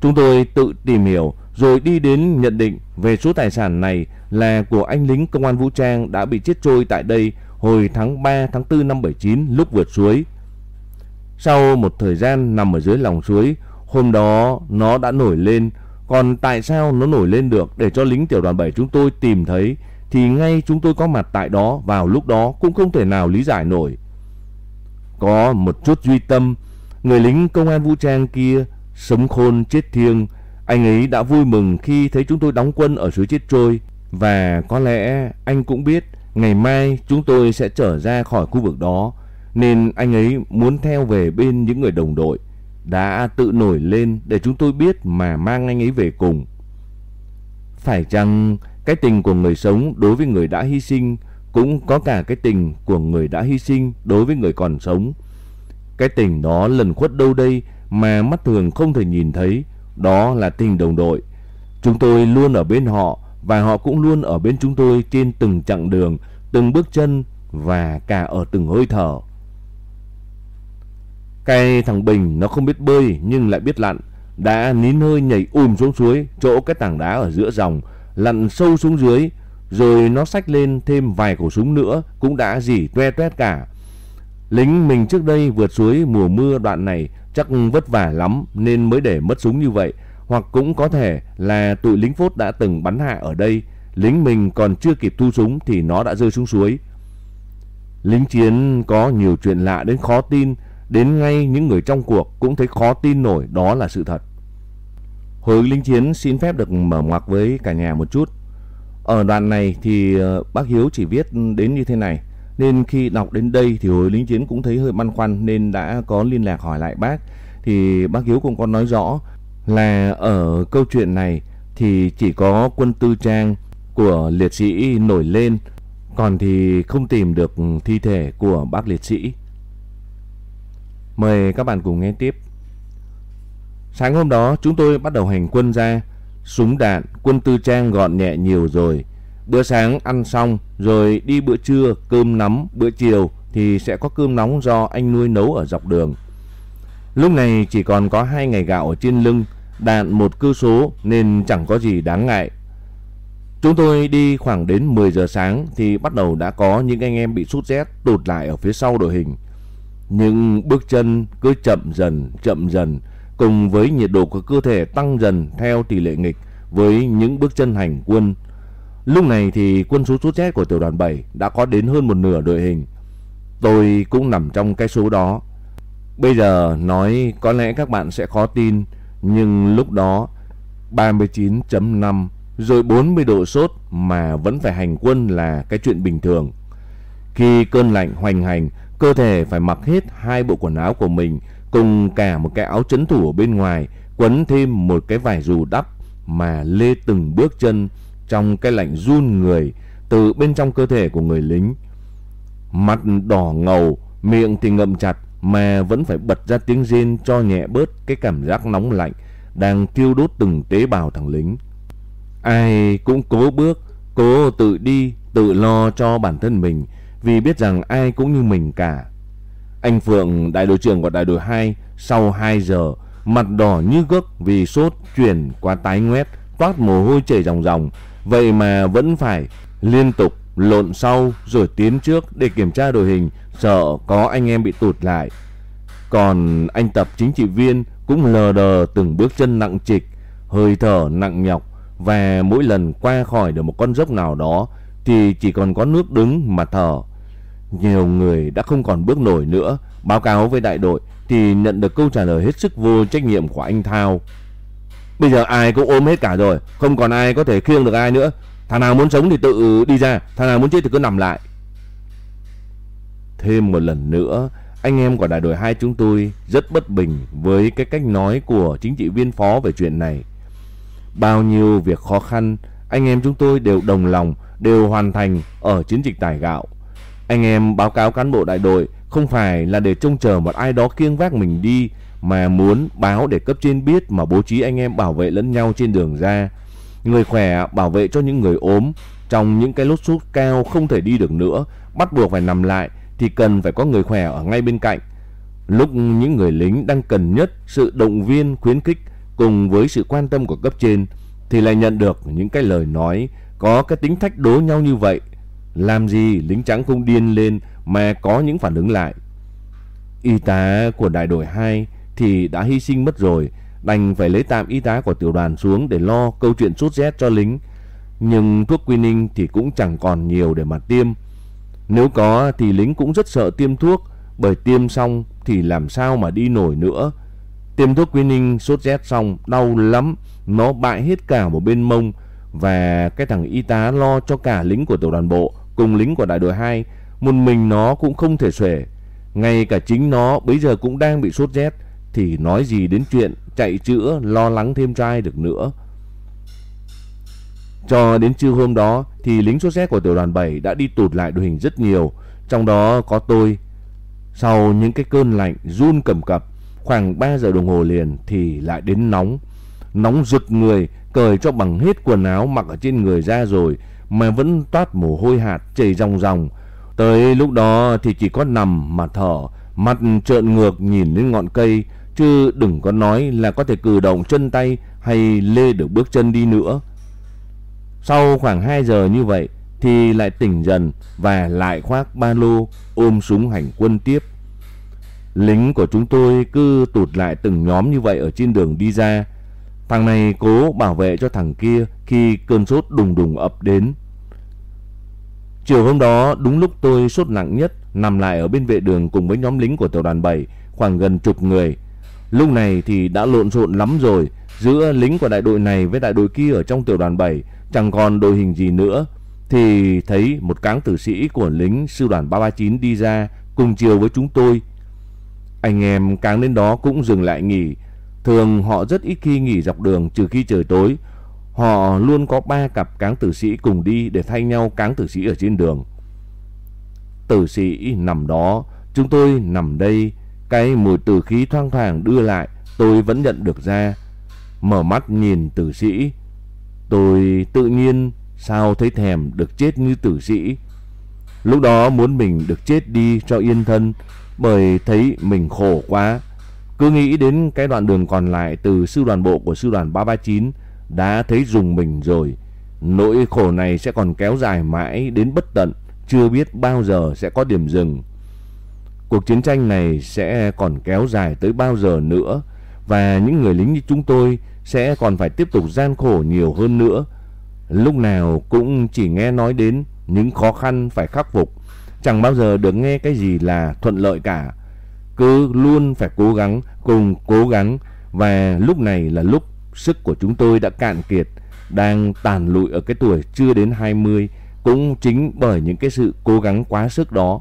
Chúng tôi tự tìm hiểu rồi đi đến nhận định về số tài sản này là của anh lính công an vũ trang đã bị chết trôi tại đây hồi tháng 3 tháng 4 năm 79 lúc vượt suối. Sau một thời gian nằm ở dưới lòng suối, hôm đó nó đã nổi lên còn tại sao nó nổi lên được? Để cho lính tiểu đoàn 7 chúng tôi tìm thấy thì ngay chúng tôi có mặt tại đó vào lúc đó cũng không thể nào lý giải nổi. Có một chút duy tâm, người lính công an vũ trang kia sống khôn chết thiêng, anh ấy đã vui mừng khi thấy chúng tôi đóng quân ở suối chết trôi. Và có lẽ anh cũng biết ngày mai chúng tôi sẽ trở ra khỏi khu vực đó nên anh ấy muốn theo về bên những người đồng đội đã tự nổi lên để chúng tôi biết mà mang anh ấy về cùng. Phải chăng cái tình của người sống đối với người đã hy sinh cũng có cả cái tình của người đã hy sinh đối với người còn sống. Cái tình đó lần khuất đâu đây mà mắt thường không thể nhìn thấy, đó là tình đồng đội. Chúng tôi luôn ở bên họ và họ cũng luôn ở bên chúng tôi trên từng chặng đường, từng bước chân và cả ở từng hơi thở. Cái thằng Bình nó không biết bơi nhưng lại biết lặn, đã nín hơi nhảy ùm xuống suối, chỗ cái tảng đá ở giữa dòng, lặn sâu xuống dưới, rồi nó xách lên thêm vài khẩu súng nữa cũng đã dỉ toe toét cả. Lính mình trước đây vượt suối mùa mưa đoạn này chắc vất vả lắm nên mới để mất súng như vậy, hoặc cũng có thể là tụi lính phốt đã từng bắn hạ ở đây, lính mình còn chưa kịp thu súng thì nó đã rơi xuống suối. Lính chiến có nhiều chuyện lạ đến khó tin, Đến ngay những người trong cuộc cũng thấy khó tin nổi, đó là sự thật. Hồi lính chiến xin phép được mở ngoặc với cả nhà một chút. Ở đoạn này thì ờ, bác Hiếu chỉ viết đến như thế này. Nên khi đọc đến đây thì hồi lính chiến cũng thấy hơi băn khoăn nên đã có liên lạc hỏi lại bác. Thì bác Hiếu cũng có nói rõ là ở câu chuyện này thì chỉ có quân tư trang của liệt sĩ nổi lên, còn thì không tìm được thi thể của bác liệt sĩ. Mời các bạn cùng nghe tiếp. Sáng hôm đó chúng tôi bắt đầu hành quân ra, súng đạn, quân tư trang gọn nhẹ nhiều rồi. Bữa sáng ăn xong rồi đi bữa trưa cơm nắm, bữa chiều thì sẽ có cơm nóng do anh nuôi nấu ở dọc đường. Lúc này chỉ còn có hai ngày gạo ở trên lưng, đạn một cư số nên chẳng có gì đáng ngại. Chúng tôi đi khoảng đến 10 giờ sáng thì bắt đầu đã có những anh em bị sút rét tụt lại ở phía sau đội hình. Nhưng bước chân cứ chậm dần, chậm dần cùng với nhiệt độ của cơ thể tăng dần theo tỷ lệ nghịch với những bước chân hành quân. Lúc này thì quân số sút chết của tiểu đoàn 7 đã có đến hơn một nửa đội hình. Tôi cũng nằm trong cái số đó. Bây giờ nói có lẽ các bạn sẽ khó tin, nhưng lúc đó 39.5 rồi 40 độ sốt mà vẫn phải hành quân là cái chuyện bình thường. Khi cơn lạnh hoành hành, cơ thể phải mặc hết hai bộ quần áo của mình cùng cả một cái áo chấn thủ ở bên ngoài, quấn thêm một cái vải dù đắp mà lê từng bước chân trong cái lạnh run người từ bên trong cơ thể của người lính. Mặt đỏ ngầu, miệng thì ngậm chặt mà vẫn phải bật ra tiếng rên cho nhẹ bớt cái cảm giác nóng lạnh đang thiêu đốt từng tế bào thằng lính. Ai cũng cố bước, cố tự đi, tự lo cho bản thân mình vì biết rằng ai cũng như mình cả. Anh Phượng, đại đội trưởng của đại đội 2, sau 2 giờ, mặt đỏ như gấc vì sốt chuyển qua tái ngoét, toát mồ hôi chảy ròng ròng, vậy mà vẫn phải liên tục lộn sau rồi tiến trước để kiểm tra đội hình, sợ có anh em bị tụt lại. Còn anh tập chính trị viên cũng lờ đờ từng bước chân nặng trịch, hơi thở nặng nhọc và mỗi lần qua khỏi được một con dốc nào đó thì chỉ còn có nước đứng mà thở. Nhiều người đã không còn bước nổi nữa, báo cáo với đại đội thì nhận được câu trả lời hết sức vô trách nhiệm của anh Thao. Bây giờ ai cũng ôm hết cả rồi, không còn ai có thể khiêng được ai nữa. Thằng nào muốn sống thì tự đi ra, thằng nào muốn chết thì cứ nằm lại. Thêm một lần nữa, anh em của đại đội 2 chúng tôi rất bất bình với cái cách nói của chính trị viên phó về chuyện này. Bao nhiêu việc khó khăn, anh em chúng tôi đều đồng lòng, đều hoàn thành ở chiến dịch tải gạo. Anh em báo cáo cán bộ đại đội không phải là để trông chờ một ai đó kiêng vác mình đi, mà muốn báo để cấp trên biết mà bố trí anh em bảo vệ lẫn nhau trên đường ra. Người khỏe bảo vệ cho những người ốm, trong những cái lốt sút cao không thể đi được nữa, bắt buộc phải nằm lại thì cần phải có người khỏe ở ngay bên cạnh. Lúc những người lính đang cần nhất sự động viên khuyến khích cùng với sự quan tâm của cấp trên thì lại nhận được những cái lời nói có cái tính thách đố nhau như vậy. Làm gì lính trắng không điên lên mà có những phản ứng lại. Y tá của đại đội 2 thì đã hy sinh mất rồi, đành phải lấy tạm y tá của tiểu đoàn xuống để lo câu chuyện sốt rét cho lính. Nhưng thuốc quy ninh thì cũng chẳng còn nhiều để mà tiêm. Nếu có thì lính cũng rất sợ tiêm thuốc, bởi tiêm xong thì làm sao mà đi nổi nữa. Tiêm thuốc Quinning sốt rét xong đau lắm, nó bại hết cả một bên mông và cái thằng y tá lo cho cả lính của tiểu đoàn bộ cùng lính của đại đội 2, một mình nó cũng không thể xuể. Ngay cả chính nó bây giờ cũng đang bị sốt rét thì nói gì đến chuyện chạy chữa lo lắng thêm trai được nữa. Cho đến trưa hôm đó thì lính sốt rét của tiểu đoàn 7 đã đi tụt lại đội hình rất nhiều, trong đó có tôi. Sau những cái cơn lạnh run cầm cập, Khoảng 3 giờ đồng hồ liền thì lại đến nóng. Nóng rực người, cởi cho bằng hết quần áo mặc ở trên người ra rồi mà vẫn toát mồ hôi hạt chảy ròng ròng. Tới lúc đó thì chỉ có nằm mà thở, mặt trợn ngược nhìn lên ngọn cây, chứ đừng có nói là có thể cử động chân tay hay lê được bước chân đi nữa. Sau khoảng 2 giờ như vậy thì lại tỉnh dần và lại khoác ba lô ôm súng hành quân tiếp. Lính của chúng tôi cứ tụt lại từng nhóm như vậy ở trên đường đi ra. Thằng này cố bảo vệ cho thằng kia khi cơn sốt đùng đùng ập đến. Chiều hôm đó, đúng lúc tôi sốt nặng nhất, nằm lại ở bên vệ đường cùng với nhóm lính của tiểu đoàn 7 khoảng gần chục người. Lúc này thì đã lộn xộn lắm rồi, giữa lính của đại đội này với đại đội kia ở trong tiểu đoàn 7 chẳng còn đội hình gì nữa thì thấy một cáng tử sĩ của lính sư đoàn 339 đi ra cùng chiều với chúng tôi. Anh em cáng đến đó cũng dừng lại nghỉ. Thường họ rất ít khi nghỉ dọc đường, trừ khi trời tối. Họ luôn có ba cặp cáng tử sĩ cùng đi để thay nhau cáng tử sĩ ở trên đường. Tử sĩ nằm đó, chúng tôi nằm đây. Cái mùi tử khí thoang thoảng đưa lại tôi vẫn nhận được ra. Mở mắt nhìn tử sĩ. Tôi tự nhiên sao thấy thèm được chết như tử sĩ. Lúc đó muốn mình được chết đi cho yên thân bởi thấy mình khổ quá. Cứ nghĩ đến cái đoạn đường còn lại từ sư đoàn bộ của sư đoàn 339 đã thấy dùng mình rồi. Nỗi khổ này sẽ còn kéo dài mãi đến bất tận, chưa biết bao giờ sẽ có điểm dừng. Cuộc chiến tranh này sẽ còn kéo dài tới bao giờ nữa và những người lính như chúng tôi sẽ còn phải tiếp tục gian khổ nhiều hơn nữa. Lúc nào cũng chỉ nghe nói đến những khó khăn phải khắc phục, chẳng bao giờ được nghe cái gì là thuận lợi cả. Cứ luôn phải cố gắng cùng cố gắng và lúc này là lúc sức của chúng tôi đã cạn kiệt, đang tàn lụi ở cái tuổi chưa đến 20 cũng chính bởi những cái sự cố gắng quá sức đó.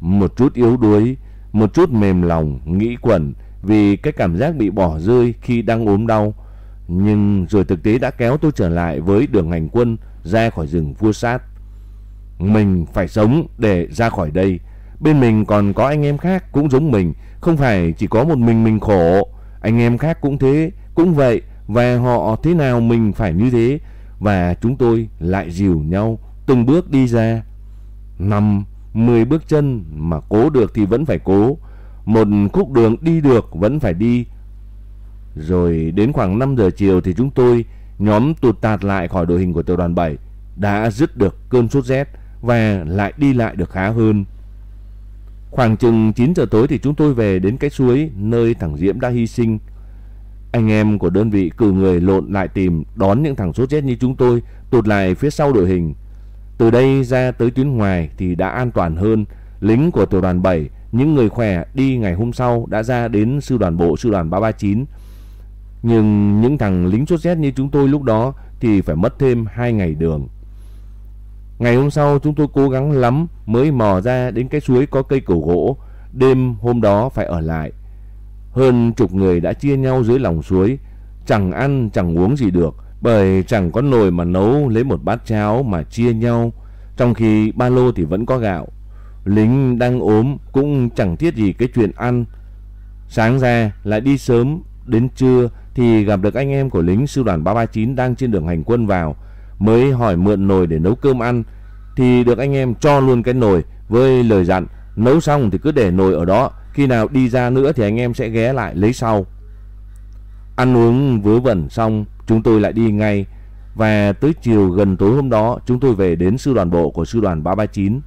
Một chút yếu đuối, một chút mềm lòng, nghĩ quẩn vì cái cảm giác bị bỏ rơi khi đang ốm đau. Nhưng rồi thực tế đã kéo tôi trở lại với đường hành quân ra khỏi rừng vua sát. Mình phải sống để ra khỏi đây. Bên mình còn có anh em khác cũng giống mình, không phải chỉ có một mình mình khổ. Anh em khác cũng thế, cũng vậy và họ thế nào mình phải như thế và chúng tôi lại dìu nhau từng bước đi ra. Năm, mười bước chân mà cố được thì vẫn phải cố. Một khúc đường đi được vẫn phải đi. Rồi đến khoảng 5 giờ chiều thì chúng tôi nhóm tụt tạt lại khỏi đội hình của tiểu đoàn 7 đã dứt được cơn sốt rét và lại đi lại được khá hơn. Khoảng chừng 9 giờ tối thì chúng tôi về đến cái suối nơi thằng Diễm đã hy sinh. Anh em của đơn vị cử người lộn lại tìm đón những thằng sốt chết như chúng tôi tụt lại phía sau đội hình. Từ đây ra tới tuyến ngoài thì đã an toàn hơn. Lính của tiểu đoàn 7, những người khỏe đi ngày hôm sau đã ra đến sư đoàn bộ sư đoàn 339. Nhưng những thằng lính sốt rét như chúng tôi lúc đó thì phải mất thêm 2 ngày đường. Ngày hôm sau chúng tôi cố gắng lắm mới mò ra đến cái suối có cây cổ gỗ. Đêm hôm đó phải ở lại. Hơn chục người đã chia nhau dưới lòng suối. Chẳng ăn chẳng uống gì được. Bởi chẳng có nồi mà nấu lấy một bát cháo mà chia nhau. Trong khi ba lô thì vẫn có gạo. Lính đang ốm cũng chẳng thiết gì cái chuyện ăn. Sáng ra lại đi sớm. Đến trưa thì gặp được anh em của lính sư đoàn 339 đang trên đường hành quân vào mới hỏi mượn nồi để nấu cơm ăn thì được anh em cho luôn cái nồi với lời dặn nấu xong thì cứ để nồi ở đó, khi nào đi ra nữa thì anh em sẽ ghé lại lấy sau. Ăn uống vớ vẩn xong, chúng tôi lại đi ngay và tới chiều gần tối hôm đó chúng tôi về đến sư đoàn bộ của sư đoàn 339.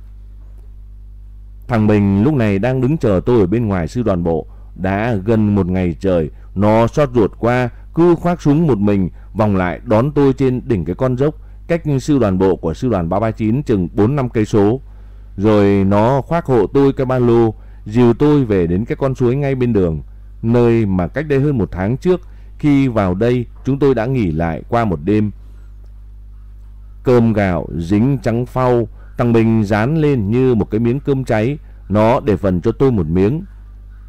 Thằng Bình lúc này đang đứng chờ tôi ở bên ngoài sư đoàn bộ, đã gần một ngày trời, nó xót ruột qua, cứ khoác súng một mình vòng lại đón tôi trên đỉnh cái con dốc cách sư đoàn bộ của sư đoàn 339 chừng 4 năm cây số. Rồi nó khoác hộ tôi cái ba lô, dìu tôi về đến cái con suối ngay bên đường, nơi mà cách đây hơn một tháng trước khi vào đây chúng tôi đã nghỉ lại qua một đêm. Cơm gạo dính trắng phau, thằng Bình dán lên như một cái miếng cơm cháy, nó để phần cho tôi một miếng.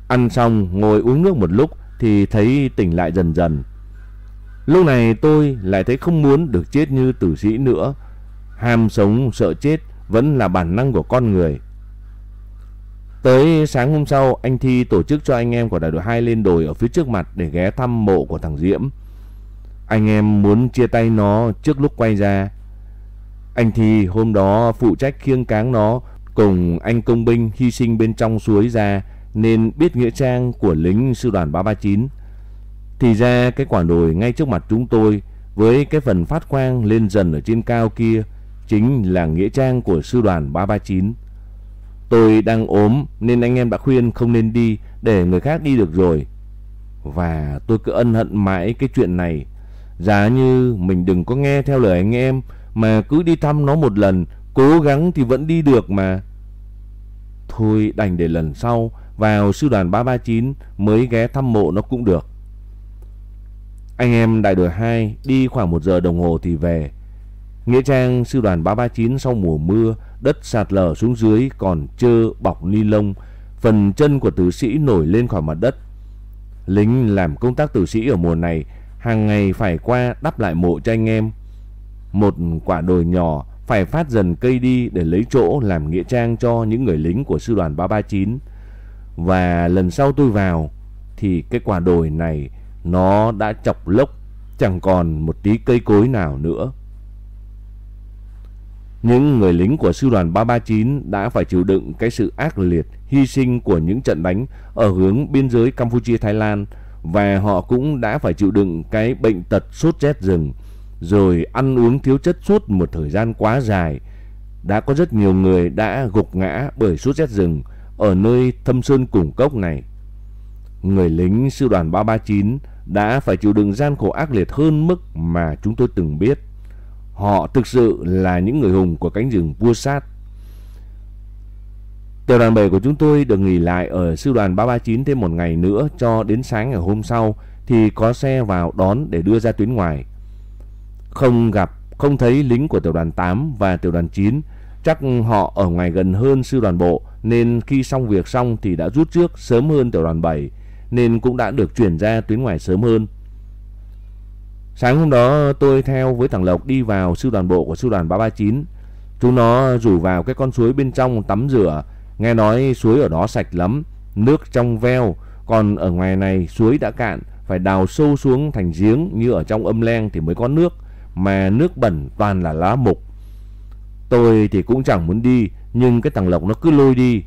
Ăn xong ngồi uống nước một lúc thì thấy tỉnh lại dần dần. Lúc này tôi lại thấy không muốn được chết như tử sĩ nữa. Ham sống sợ chết vẫn là bản năng của con người. Tới sáng hôm sau, anh Thi tổ chức cho anh em của đại đội 2 lên đồi ở phía trước mặt để ghé thăm mộ của thằng Diễm. Anh em muốn chia tay nó trước lúc quay ra. Anh Thi hôm đó phụ trách khiêng cáng nó cùng anh công binh hy sinh bên trong suối ra nên biết nghĩa trang của lính sư đoàn 339. Thì ra cái quả đồi ngay trước mặt chúng tôi với cái phần phát quang lên dần ở trên cao kia chính là nghĩa trang của sư đoàn 339. Tôi đang ốm nên anh em đã khuyên không nên đi để người khác đi được rồi. Và tôi cứ ân hận mãi cái chuyện này. Giá như mình đừng có nghe theo lời anh em mà cứ đi thăm nó một lần, cố gắng thì vẫn đi được mà. Thôi đành để lần sau vào sư đoàn 339 mới ghé thăm mộ nó cũng được. Anh em đại đội 2 đi khoảng 1 giờ đồng hồ thì về. Nghĩa trang sư đoàn 339 sau mùa mưa, đất sạt lở xuống dưới còn trơ bọc ni lông, phần chân của tử sĩ nổi lên khỏi mặt đất. Lính làm công tác tử sĩ ở mùa này hàng ngày phải qua đắp lại mộ cho anh em. Một quả đồi nhỏ phải phát dần cây đi để lấy chỗ làm nghĩa trang cho những người lính của sư đoàn 339. Và lần sau tôi vào thì cái quả đồi này nó đã chọc lốc, chẳng còn một tí cây cối nào nữa. Những người lính của sư đoàn 339 đã phải chịu đựng cái sự ác liệt, hy sinh của những trận đánh ở hướng biên giới Campuchia-Thái Lan và họ cũng đã phải chịu đựng cái bệnh tật sốt rét rừng rồi ăn uống thiếu chất suốt một thời gian quá dài. Đã có rất nhiều người đã gục ngã bởi sốt rét rừng ở nơi thâm sơn củng cốc này. Người lính sư đoàn 339 đã phải chịu đựng gian khổ ác liệt hơn mức mà chúng tôi từng biết. Họ thực sự là những người hùng của cánh rừng vua sát. Tiểu đoàn 7 của chúng tôi được nghỉ lại ở sư đoàn 339 thêm một ngày nữa cho đến sáng ngày hôm sau thì có xe vào đón để đưa ra tuyến ngoài. Không gặp, không thấy lính của tiểu đoàn 8 và tiểu đoàn 9, chắc họ ở ngoài gần hơn sư đoàn bộ nên khi xong việc xong thì đã rút trước sớm hơn tiểu đoàn 7 nên cũng đã được chuyển ra tuyến ngoài sớm hơn. Sáng hôm đó tôi theo với thằng Lộc đi vào sư đoàn bộ của sư đoàn 339. Chúng nó rủ vào cái con suối bên trong tắm rửa. Nghe nói suối ở đó sạch lắm, nước trong veo. Còn ở ngoài này suối đã cạn, phải đào sâu xuống thành giếng như ở trong âm len thì mới có nước. Mà nước bẩn toàn là lá mục. Tôi thì cũng chẳng muốn đi, nhưng cái thằng Lộc nó cứ lôi đi.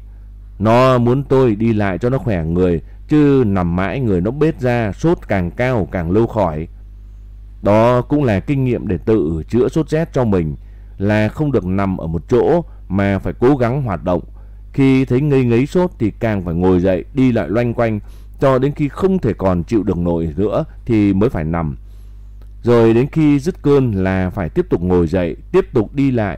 Nó muốn tôi đi lại cho nó khỏe người, chứ nằm mãi người nó bết ra, sốt càng cao càng lâu khỏi. Đó cũng là kinh nghiệm để tự chữa sốt rét cho mình là không được nằm ở một chỗ mà phải cố gắng hoạt động. Khi thấy ngây ngấy sốt thì càng phải ngồi dậy đi lại loanh quanh cho đến khi không thể còn chịu được nổi nữa thì mới phải nằm. Rồi đến khi dứt cơn là phải tiếp tục ngồi dậy, tiếp tục đi lại.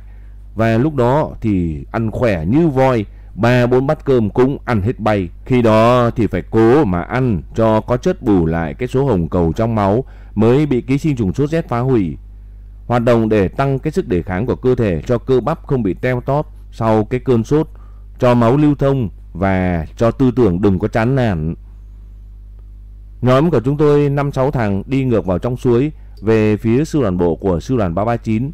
Và lúc đó thì ăn khỏe như voi, ba bốn bát cơm cũng ăn hết bay. Khi đó thì phải cố mà ăn cho có chất bù lại cái số hồng cầu trong máu mới bị ký sinh trùng sốt rét phá hủy. Hoạt động để tăng cái sức đề kháng của cơ thể cho cơ bắp không bị teo tóp sau cái cơn sốt, cho máu lưu thông và cho tư tưởng đừng có chán nản. Nhóm của chúng tôi 5-6 thằng đi ngược vào trong suối về phía sư đoàn bộ của sư đoàn 339.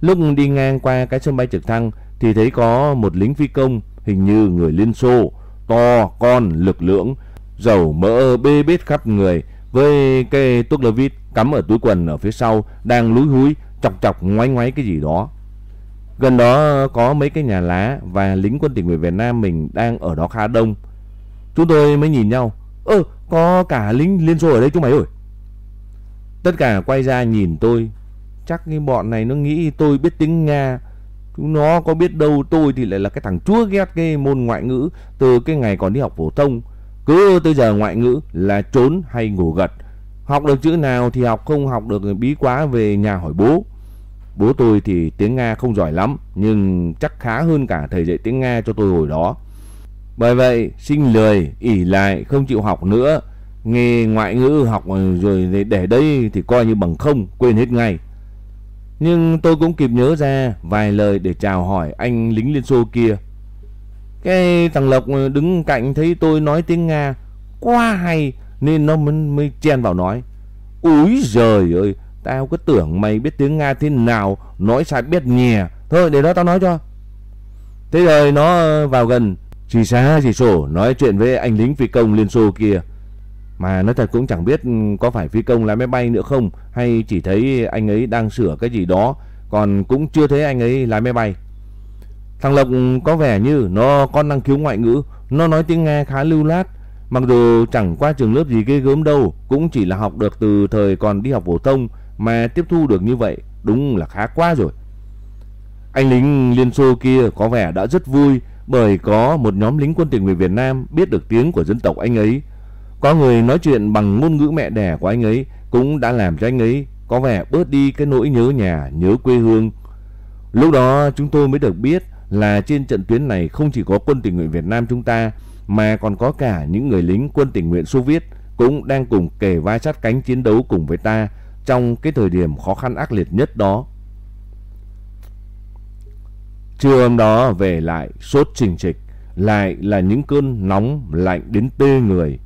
Lúc đi ngang qua cái sân bay trực thăng thì thấy có một lính phi công hình như người Liên Xô, to, con, lực lưỡng, dầu mỡ bê bết khắp người với cái tuốc lơ vít cắm ở túi quần ở phía sau đang lúi húi chọc chọc ngoáy ngoáy cái gì đó. Gần đó có mấy cái nhà lá và lính quân tình nguyện Việt Nam mình đang ở đó khá đông. Chúng tôi mới nhìn nhau. Ơ, có cả lính Liên Xô ở đây chúng mày ơi. Tất cả quay ra nhìn tôi. Chắc cái bọn này nó nghĩ tôi biết tiếng Nga. Chúng nó có biết đâu tôi thì lại là cái thằng chúa ghét cái môn ngoại ngữ từ cái ngày còn đi học phổ thông. Cứ tới giờ ngoại ngữ là trốn hay ngủ gật. Học được chữ nào thì học không học được bí quá về nhà hỏi bố. Bố tôi thì tiếng Nga không giỏi lắm nhưng chắc khá hơn cả thầy dạy tiếng Nga cho tôi hồi đó. Bởi vậy sinh lười, ỉ lại, không chịu học nữa. Nghe ngoại ngữ học rồi để đây thì coi như bằng không, quên hết ngay. Nhưng tôi cũng kịp nhớ ra vài lời để chào hỏi anh lính Liên Xô kia. Cái thằng Lộc đứng cạnh thấy tôi nói tiếng Nga quá hay nên nó mới, mới chen vào nói. Úi giời ơi, tao cứ tưởng mày biết tiếng Nga thế nào, nói sai biết nhè. Thôi để đó tao nói cho. Thế rồi nó vào gần, chỉ xá chỉ sổ nói chuyện với anh lính phi công Liên Xô kia. Mà nó thật cũng chẳng biết có phải phi công lái máy bay nữa không hay chỉ thấy anh ấy đang sửa cái gì đó, còn cũng chưa thấy anh ấy lái máy bay. Thằng Lộc có vẻ như nó có năng khiếu ngoại ngữ, nó nói tiếng Nga khá lưu loát. Mặc dù chẳng qua trường lớp gì ghê gớm đâu, cũng chỉ là học được từ thời còn đi học phổ thông mà tiếp thu được như vậy, đúng là khá quá rồi. Anh lính Liên Xô kia có vẻ đã rất vui bởi có một nhóm lính quân tình nguyện Việt Nam biết được tiếng của dân tộc anh ấy. Có người nói chuyện bằng ngôn ngữ mẹ đẻ của anh ấy cũng đã làm cho anh ấy có vẻ bớt đi cái nỗi nhớ nhà, nhớ quê hương. Lúc đó chúng tôi mới được biết là trên trận tuyến này không chỉ có quân tình nguyện Việt Nam chúng ta mà còn có cả những người lính quân tình nguyện Xô Viết cũng đang cùng kề vai sát cánh chiến đấu cùng với ta trong cái thời điểm khó khăn ác liệt nhất đó. Trưa hôm đó về lại sốt trình trịch, lại là những cơn nóng lạnh đến tê người.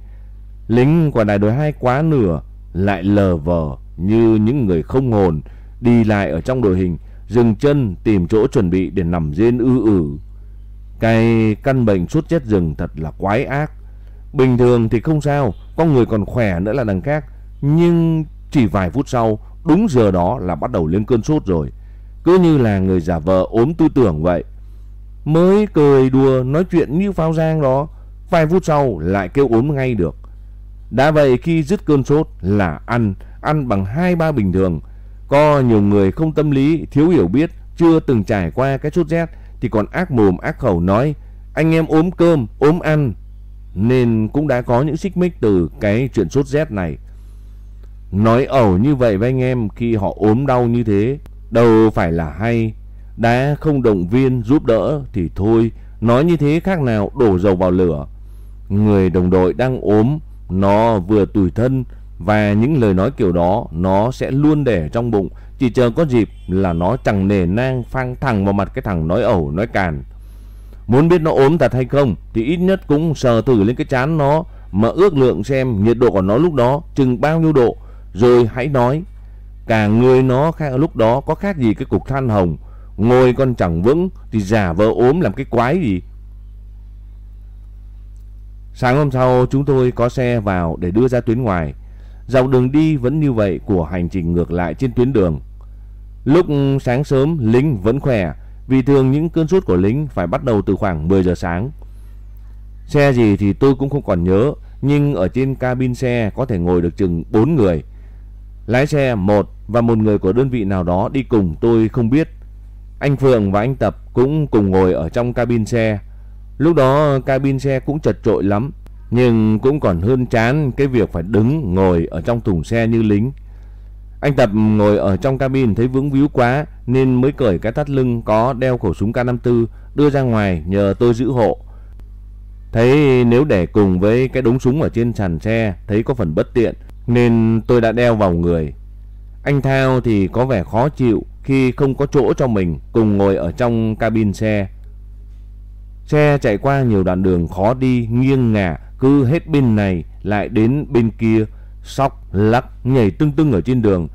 Lính của đại đội 2 quá nửa lại lờ vờ như những người không hồn đi lại ở trong đội hình, dừng chân tìm chỗ chuẩn bị để nằm rên ư ử. Cái căn bệnh sốt rét rừng thật là quái ác. Bình thường thì không sao, con người còn khỏe nữa là đằng khác, nhưng chỉ vài phút sau, đúng giờ đó là bắt đầu lên cơn sốt rồi. Cứ như là người giả vờ ốm tư tưởng vậy. Mới cười đùa nói chuyện như pháo giang đó, vài phút sau lại kêu ốm ngay được. Đã vậy khi dứt cơn sốt là ăn, ăn bằng hai ba bình thường. Có nhiều người không tâm lý, thiếu hiểu biết, chưa từng trải qua cái sốt rét thì còn ác mồm ác khẩu nói anh em ốm cơm, ốm ăn. Nên cũng đã có những xích mích từ cái chuyện sốt rét này. Nói ẩu như vậy với anh em khi họ ốm đau như thế, đâu phải là hay. Đã không động viên giúp đỡ thì thôi, nói như thế khác nào đổ dầu vào lửa. Người đồng đội đang ốm, nó vừa tủi thân và những lời nói kiểu đó nó sẽ luôn để trong bụng, chỉ chờ có dịp là nó chẳng nề nang phang thẳng vào mặt cái thằng nói ẩu nói càn. Muốn biết nó ốm thật hay không thì ít nhất cũng sờ thử lên cái chán nó mà ước lượng xem nhiệt độ của nó lúc đó chừng bao nhiêu độ rồi hãy nói. Cả người nó khác lúc đó có khác gì cái cục than hồng, ngồi còn chẳng vững thì giả vờ ốm làm cái quái gì. Sáng hôm sau chúng tôi có xe vào để đưa ra tuyến ngoài. Dọc đường đi vẫn như vậy của hành trình ngược lại trên tuyến đường. Lúc sáng sớm lính vẫn khỏe vì thường những cơn sốt của lính phải bắt đầu từ khoảng 10 giờ sáng. Xe gì thì tôi cũng không còn nhớ nhưng ở trên cabin xe có thể ngồi được chừng 4 người. Lái xe một và một người của đơn vị nào đó đi cùng tôi không biết. Anh Phượng và anh Tập cũng cùng ngồi ở trong cabin xe. Lúc đó cabin xe cũng chật trội lắm, nhưng cũng còn hơn chán cái việc phải đứng ngồi ở trong thùng xe như lính. Anh Tập ngồi ở trong cabin thấy vướng víu quá nên mới cởi cái thắt lưng có đeo khẩu súng K54 đưa ra ngoài nhờ tôi giữ hộ. Thấy nếu để cùng với cái đống súng ở trên sàn xe thấy có phần bất tiện nên tôi đã đeo vào người. Anh Thao thì có vẻ khó chịu khi không có chỗ cho mình cùng ngồi ở trong cabin xe. Xe chạy qua nhiều đoạn đường khó đi, nghiêng ngả, cứ hết bên này lại đến bên kia, sóc, lắc, nhảy tưng tưng ở trên đường.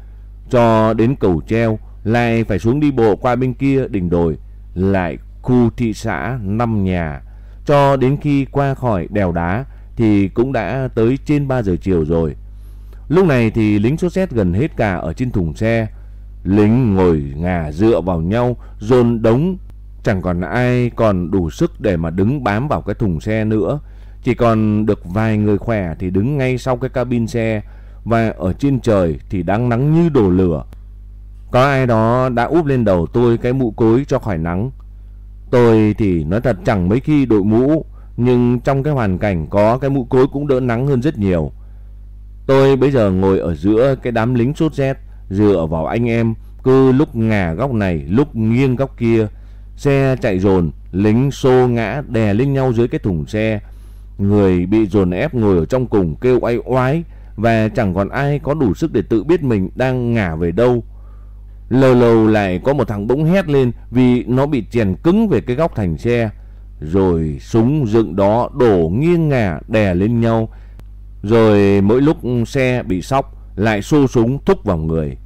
Cho đến cầu treo, lại phải xuống đi bộ qua bên kia đỉnh đồi, lại khu thị xã năm nhà. Cho đến khi qua khỏi đèo đá thì cũng đã tới trên 3 giờ chiều rồi. Lúc này thì lính sốt xét gần hết cả ở trên thùng xe. Lính ngồi ngả dựa vào nhau, dồn đống Chẳng còn ai còn đủ sức để mà đứng bám vào cái thùng xe nữa. Chỉ còn được vài người khỏe thì đứng ngay sau cái cabin xe và ở trên trời thì đang nắng như đổ lửa. Có ai đó đã úp lên đầu tôi cái mũ cối cho khỏi nắng. Tôi thì nói thật chẳng mấy khi đội mũ, nhưng trong cái hoàn cảnh có cái mũ cối cũng đỡ nắng hơn rất nhiều. Tôi bây giờ ngồi ở giữa cái đám lính sốt rét, dựa vào anh em, cứ lúc ngả góc này, lúc nghiêng góc kia, Xe chạy dồn, lính xô ngã đè lên nhau dưới cái thùng xe. Người bị dồn ép ngồi ở trong cùng kêu oai oái và chẳng còn ai có đủ sức để tự biết mình đang ngả về đâu. Lờ lâu lại có một thằng bỗng hét lên vì nó bị chèn cứng về cái góc thành xe. Rồi súng dựng đó đổ nghiêng ngả đè lên nhau. Rồi mỗi lúc xe bị sóc, lại xô súng thúc vào người.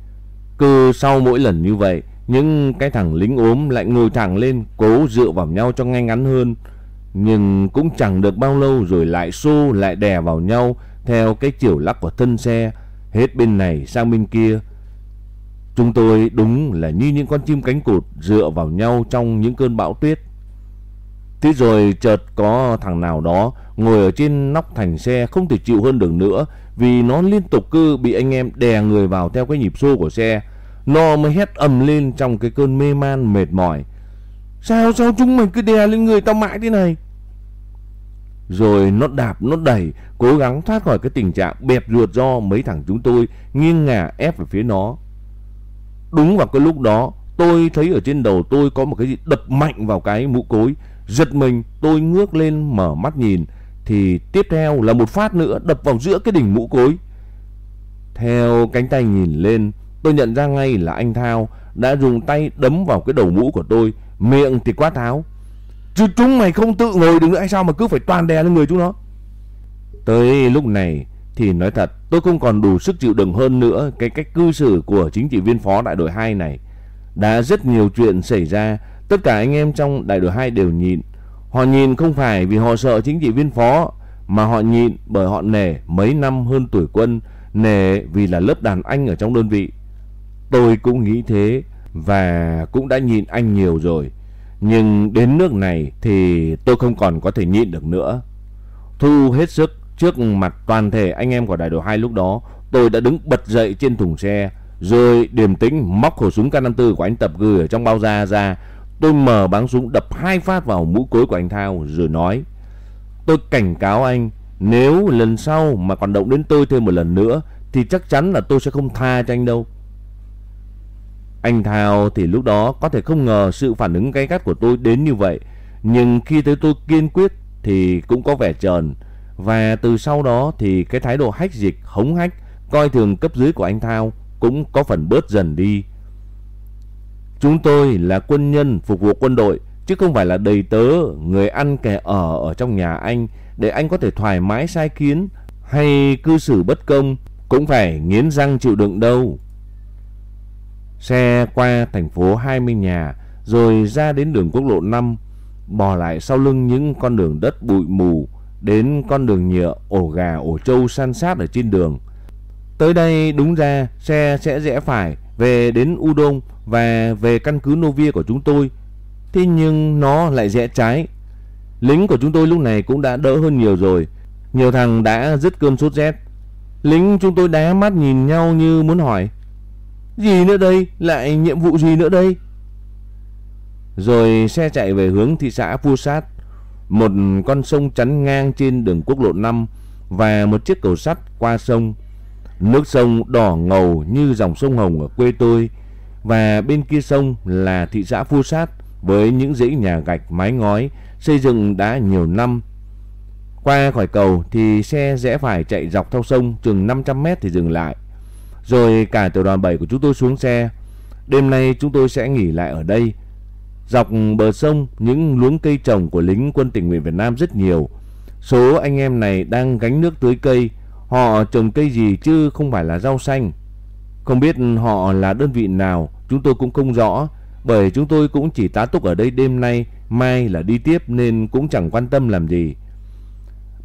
Cứ sau mỗi lần như vậy, những cái thằng lính ốm lại ngồi thẳng lên cố dựa vào nhau cho ngay ngắn hơn. Nhưng cũng chẳng được bao lâu rồi lại xô, lại đè vào nhau theo cái chiều lắc của thân xe. Hết bên này sang bên kia. Chúng tôi đúng là như những con chim cánh cụt dựa vào nhau trong những cơn bão tuyết. Thế rồi chợt có thằng nào đó ngồi ở trên nóc thành xe không thể chịu hơn được nữa vì nó liên tục cứ bị anh em đè người vào theo cái nhịp xô của xe. Nó mới hét ầm lên trong cái cơn mê man mệt mỏi. Sao sao chúng mày cứ đè lên người tao mãi thế này? Rồi nó đạp, nó đẩy, cố gắng thoát khỏi cái tình trạng bẹp ruột do mấy thằng chúng tôi nghiêng ngả ép về phía nó. Đúng vào cái lúc đó, tôi thấy ở trên đầu tôi có một cái gì đập mạnh vào cái mũ cối. Giật mình, tôi ngước lên mở mắt nhìn, thì tiếp theo là một phát nữa đập vào giữa cái đỉnh mũ cối. Theo cánh tay nhìn lên, tôi nhận ra ngay là anh Thao đã dùng tay đấm vào cái đầu mũ của tôi, miệng thì quát tháo. Chứ chúng mày không tự ngồi được nữa hay sao mà cứ phải toàn đè lên người chúng nó. Tới lúc này thì nói thật tôi không còn đủ sức chịu đựng hơn nữa cái cách cư xử của chính trị viên phó đại đội 2 này. Đã rất nhiều chuyện xảy ra, tất cả anh em trong đại đội 2 đều nhịn. Họ nhìn không phải vì họ sợ chính trị viên phó mà họ nhịn bởi họ nể mấy năm hơn tuổi quân, nể vì là lớp đàn anh ở trong đơn vị. Tôi cũng nghĩ thế và cũng đã nhịn anh nhiều rồi. Nhưng đến nước này thì tôi không còn có thể nhịn được nữa. Thu hết sức trước mặt toàn thể anh em của đại đội 2 lúc đó, tôi đã đứng bật dậy trên thùng xe, rồi điềm tĩnh móc khẩu súng K54 của anh Tập gửi ở trong bao da ra. Tôi mở bắn súng đập hai phát vào mũi cối của anh Thao rồi nói: "Tôi cảnh cáo anh, nếu lần sau mà còn động đến tôi thêm một lần nữa thì chắc chắn là tôi sẽ không tha cho anh đâu." Anh Thao thì lúc đó có thể không ngờ sự phản ứng gay gắt của tôi đến như vậy, nhưng khi thấy tôi kiên quyết thì cũng có vẻ trờn. Và từ sau đó thì cái thái độ hách dịch, hống hách, coi thường cấp dưới của anh Thao cũng có phần bớt dần đi. Chúng tôi là quân nhân phục vụ quân đội, chứ không phải là đầy tớ, người ăn kẻ ở ở trong nhà anh để anh có thể thoải mái sai kiến hay cư xử bất công, cũng phải nghiến răng chịu đựng đâu. Xe qua thành phố 20 nhà, rồi ra đến đường quốc lộ 5, bỏ lại sau lưng những con đường đất bụi mù, đến con đường nhựa ổ gà ổ trâu san sát ở trên đường. Tới đây đúng ra xe sẽ rẽ phải về đến Udon và về căn cứ Novia của chúng tôi. Thế nhưng nó lại rẽ trái. Lính của chúng tôi lúc này cũng đã đỡ hơn nhiều rồi. Nhiều thằng đã dứt cơn sốt rét. Lính chúng tôi đá mắt nhìn nhau như muốn hỏi. Gì nữa đây? Lại nhiệm vụ gì nữa đây? Rồi xe chạy về hướng thị xã Phu Sát. Một con sông chắn ngang trên đường quốc lộ 5 và một chiếc cầu sắt qua sông. Nước sông đỏ ngầu như dòng sông Hồng ở quê tôi và bên kia sông là thị xã Phu Sát với những dãy nhà gạch mái ngói xây dựng đã nhiều năm. Qua khỏi cầu thì xe rẽ phải chạy dọc theo sông chừng 500 mét thì dừng lại. Rồi cả tiểu đoàn 7 của chúng tôi xuống xe. Đêm nay chúng tôi sẽ nghỉ lại ở đây. Dọc bờ sông, những luống cây trồng của lính quân tình nguyện Việt Nam rất nhiều. Số anh em này đang gánh nước tưới cây. Họ trồng cây gì chứ không phải là rau xanh. Không biết họ là đơn vị nào, chúng tôi cũng không rõ. Bởi chúng tôi cũng chỉ tá túc ở đây đêm nay, mai là đi tiếp nên cũng chẳng quan tâm làm gì.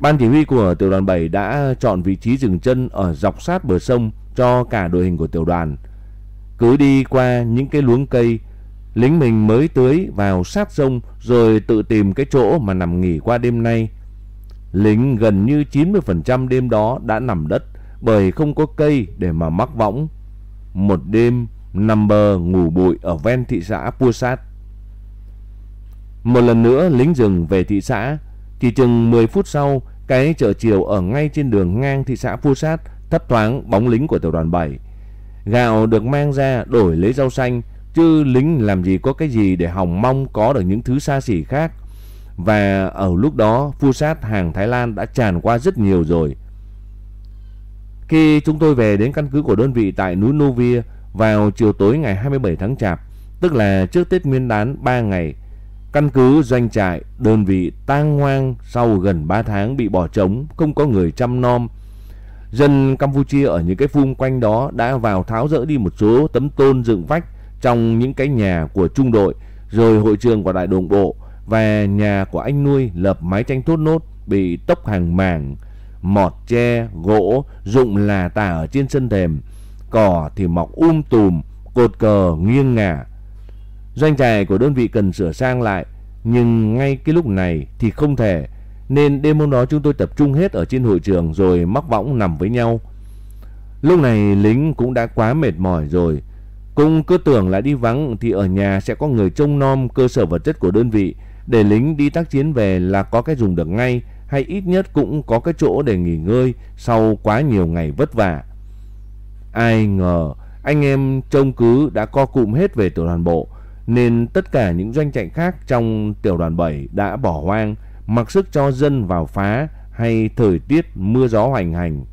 Ban chỉ huy của tiểu đoàn 7 đã chọn vị trí dừng chân ở dọc sát bờ sông cho cả đội hình của tiểu đoàn. Cứ đi qua những cái luống cây, lính mình mới tưới vào sát sông rồi tự tìm cái chỗ mà nằm nghỉ qua đêm nay. Lính gần như 90% đêm đó đã nằm đất bởi không có cây để mà mắc võng. Một đêm nằm bờ ngủ bụi ở ven thị xã Pua Sát. Một lần nữa lính dừng về thị xã, chỉ chừng 10 phút sau, cái chợ chiều ở ngay trên đường ngang thị xã Pua Sát thấp thoáng bóng lính của tiểu đoàn 7. Gạo được mang ra đổi lấy rau xanh, chứ lính làm gì có cái gì để hòng mong có được những thứ xa xỉ khác. Và ở lúc đó, phu sát hàng Thái Lan đã tràn qua rất nhiều rồi. Khi chúng tôi về đến căn cứ của đơn vị tại núi Novia vào chiều tối ngày 27 tháng Chạp, tức là trước Tết Nguyên đán 3 ngày, căn cứ doanh trại, đơn vị tang hoang sau gần 3 tháng bị bỏ trống, không có người chăm nom, Dân Campuchia ở những cái vùng quanh đó đã vào tháo rỡ đi một số tấm tôn dựng vách trong những cái nhà của trung đội, rồi hội trường của đại đồng bộ và nhà của anh nuôi lập mái tranh thốt nốt bị tốc hàng màng, mọt tre, gỗ, dụng là tả ở trên sân thềm, cỏ thì mọc um tùm, cột cờ nghiêng ngả. Doanh trại của đơn vị cần sửa sang lại, nhưng ngay cái lúc này thì không thể nên đêm hôm đó chúng tôi tập trung hết ở trên hội trường rồi mắc võng nằm với nhau. Lúc này lính cũng đã quá mệt mỏi rồi. Cũng cứ tưởng là đi vắng thì ở nhà sẽ có người trông nom cơ sở vật chất của đơn vị để lính đi tác chiến về là có cái dùng được ngay, hay ít nhất cũng có cái chỗ để nghỉ ngơi sau quá nhiều ngày vất vả. Ai ngờ, anh em trông cứ đã co cụm hết về tiểu đoàn bộ, nên tất cả những doanh trại khác trong tiểu đoàn 7 đã bỏ hoang mặc sức cho dân vào phá hay thời tiết mưa gió hoành hành.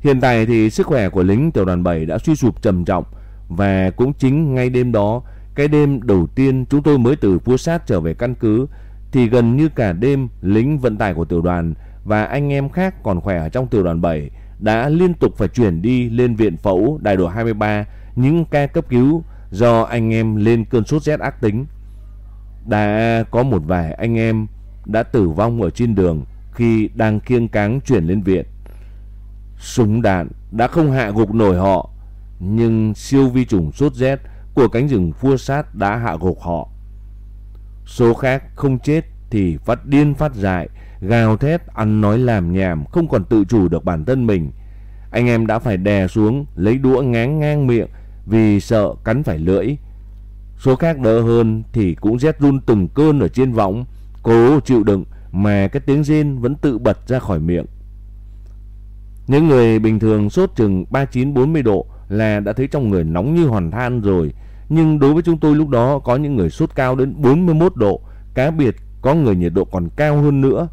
Hiện tại thì sức khỏe của lính tiểu đoàn 7 đã suy sụp trầm trọng và cũng chính ngay đêm đó, cái đêm đầu tiên chúng tôi mới từ vua Sát trở về căn cứ thì gần như cả đêm lính vận tải của tiểu đoàn và anh em khác còn khỏe ở trong tiểu đoàn 7 đã liên tục phải chuyển đi lên viện phẫu đại đội 23 những ca cấp cứu do anh em lên cơn sốt rét ác tính. Đã có một vài anh em đã tử vong ở trên đường khi đang kiêng cáng chuyển lên viện. Súng đạn đã không hạ gục nổi họ, nhưng siêu vi trùng sốt rét của cánh rừng phua sát đã hạ gục họ. Số khác không chết thì phát điên phát dại, gào thét, ăn nói làm nhảm, không còn tự chủ được bản thân mình. Anh em đã phải đè xuống, lấy đũa ngáng ngang miệng vì sợ cắn phải lưỡi. Số khác đỡ hơn thì cũng rét run từng cơn ở trên võng, cố chịu đựng mà cái tiếng rên vẫn tự bật ra khỏi miệng. Những người bình thường sốt chừng 39-40 độ là đã thấy trong người nóng như hòn than rồi. Nhưng đối với chúng tôi lúc đó có những người sốt cao đến 41 độ, cá biệt có người nhiệt độ còn cao hơn nữa.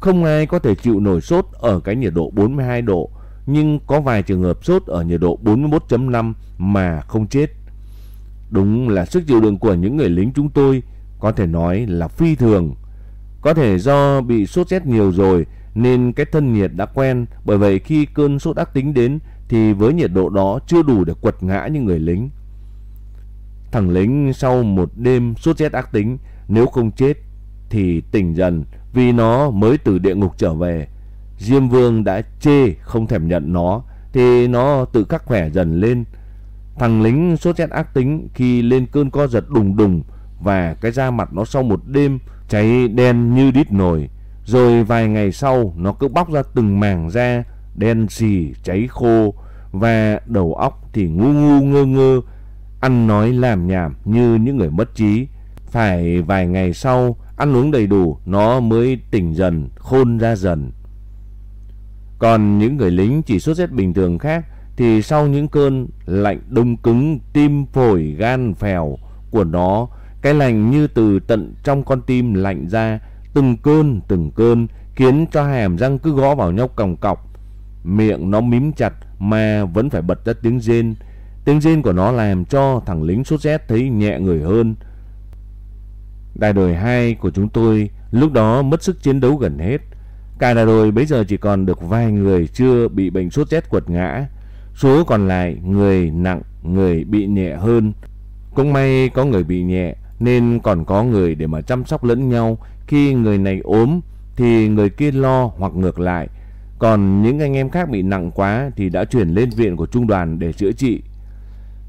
Không ai có thể chịu nổi sốt ở cái nhiệt độ 42 độ, nhưng có vài trường hợp sốt ở nhiệt độ 41.5 mà không chết. Đúng là sức chịu đựng của những người lính chúng tôi có thể nói là phi thường. Có thể do bị sốt rét nhiều rồi nên cái thân nhiệt đã quen, bởi vậy khi cơn sốt ác tính đến thì với nhiệt độ đó chưa đủ để quật ngã những người lính. Thằng lính sau một đêm sốt rét ác tính nếu không chết thì tỉnh dần vì nó mới từ địa ngục trở về. Diêm Vương đã chê không thèm nhận nó thì nó tự khắc khỏe dần lên. Thằng lính sốt rét ác tính khi lên cơn co giật đùng đùng và cái da mặt nó sau một đêm cháy đen như đít nồi. Rồi vài ngày sau nó cứ bóc ra từng mảng da đen xì cháy khô và đầu óc thì ngu ngu ngơ ngơ ăn nói làm nhảm như những người mất trí. Phải vài ngày sau ăn uống đầy đủ nó mới tỉnh dần, khôn ra dần. Còn những người lính chỉ sốt rét bình thường khác thì sau những cơn lạnh đông cứng tim phổi gan phèo của nó, cái lành như từ tận trong con tim lạnh ra, từng cơn từng cơn khiến cho hàm răng cứ gõ vào nhau còng cọc. Miệng nó mím chặt mà vẫn phải bật ra tiếng rên. Tiếng rên của nó làm cho thằng lính sốt rét thấy nhẹ người hơn. Đại đội 2 của chúng tôi lúc đó mất sức chiến đấu gần hết. Cả đại đội bây giờ chỉ còn được vài người chưa bị bệnh sốt rét quật ngã. Số còn lại người nặng, người bị nhẹ hơn. Cũng may có người bị nhẹ nên còn có người để mà chăm sóc lẫn nhau. Khi người này ốm thì người kia lo hoặc ngược lại. Còn những anh em khác bị nặng quá thì đã chuyển lên viện của trung đoàn để chữa trị.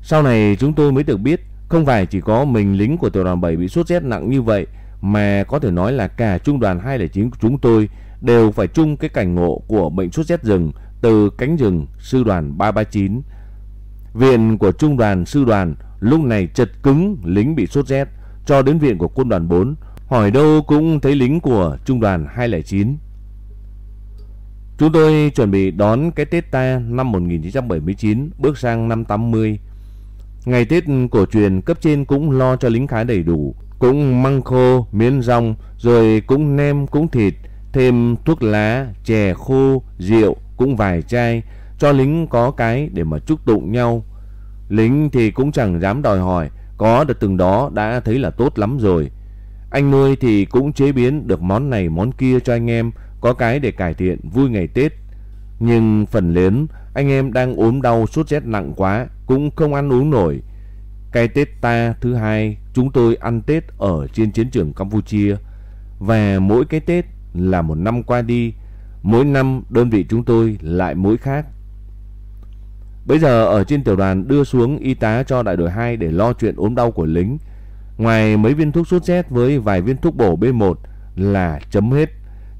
Sau này chúng tôi mới được biết không phải chỉ có mình lính của tiểu đoàn 7 bị sốt rét nặng như vậy mà có thể nói là cả trung đoàn 209 của chúng tôi đều phải chung cái cảnh ngộ của bệnh sốt rét rừng từ cánh rừng sư đoàn 339. Viện của trung đoàn sư đoàn lúc này chật cứng lính bị sốt rét cho đến viện của quân đoàn 4, hỏi đâu cũng thấy lính của trung đoàn 209. Chúng tôi chuẩn bị đón cái Tết ta năm 1979 bước sang năm 80. Ngày Tết cổ truyền cấp trên cũng lo cho lính khá đầy đủ, cũng măng khô, miến rong, rồi cũng nem, cũng thịt, thêm thuốc lá, chè khô, rượu, cũng vài chai, cho lính có cái để mà chúc tụng nhau. Lính thì cũng chẳng dám đòi hỏi, có được từng đó đã thấy là tốt lắm rồi. Anh nuôi thì cũng chế biến được món này món kia cho anh em, có cái để cải thiện vui ngày Tết. Nhưng phần lớn anh em đang ốm đau sốt rét nặng quá cũng không ăn uống nổi. Cái Tết ta thứ hai chúng tôi ăn Tết ở trên chiến trường Campuchia và mỗi cái Tết là một năm qua đi, mỗi năm đơn vị chúng tôi lại mỗi khác. Bây giờ ở trên tiểu đoàn đưa xuống y tá cho đại đội 2 để lo chuyện ốm đau của lính. Ngoài mấy viên thuốc sốt rét với vài viên thuốc bổ B1 là chấm hết.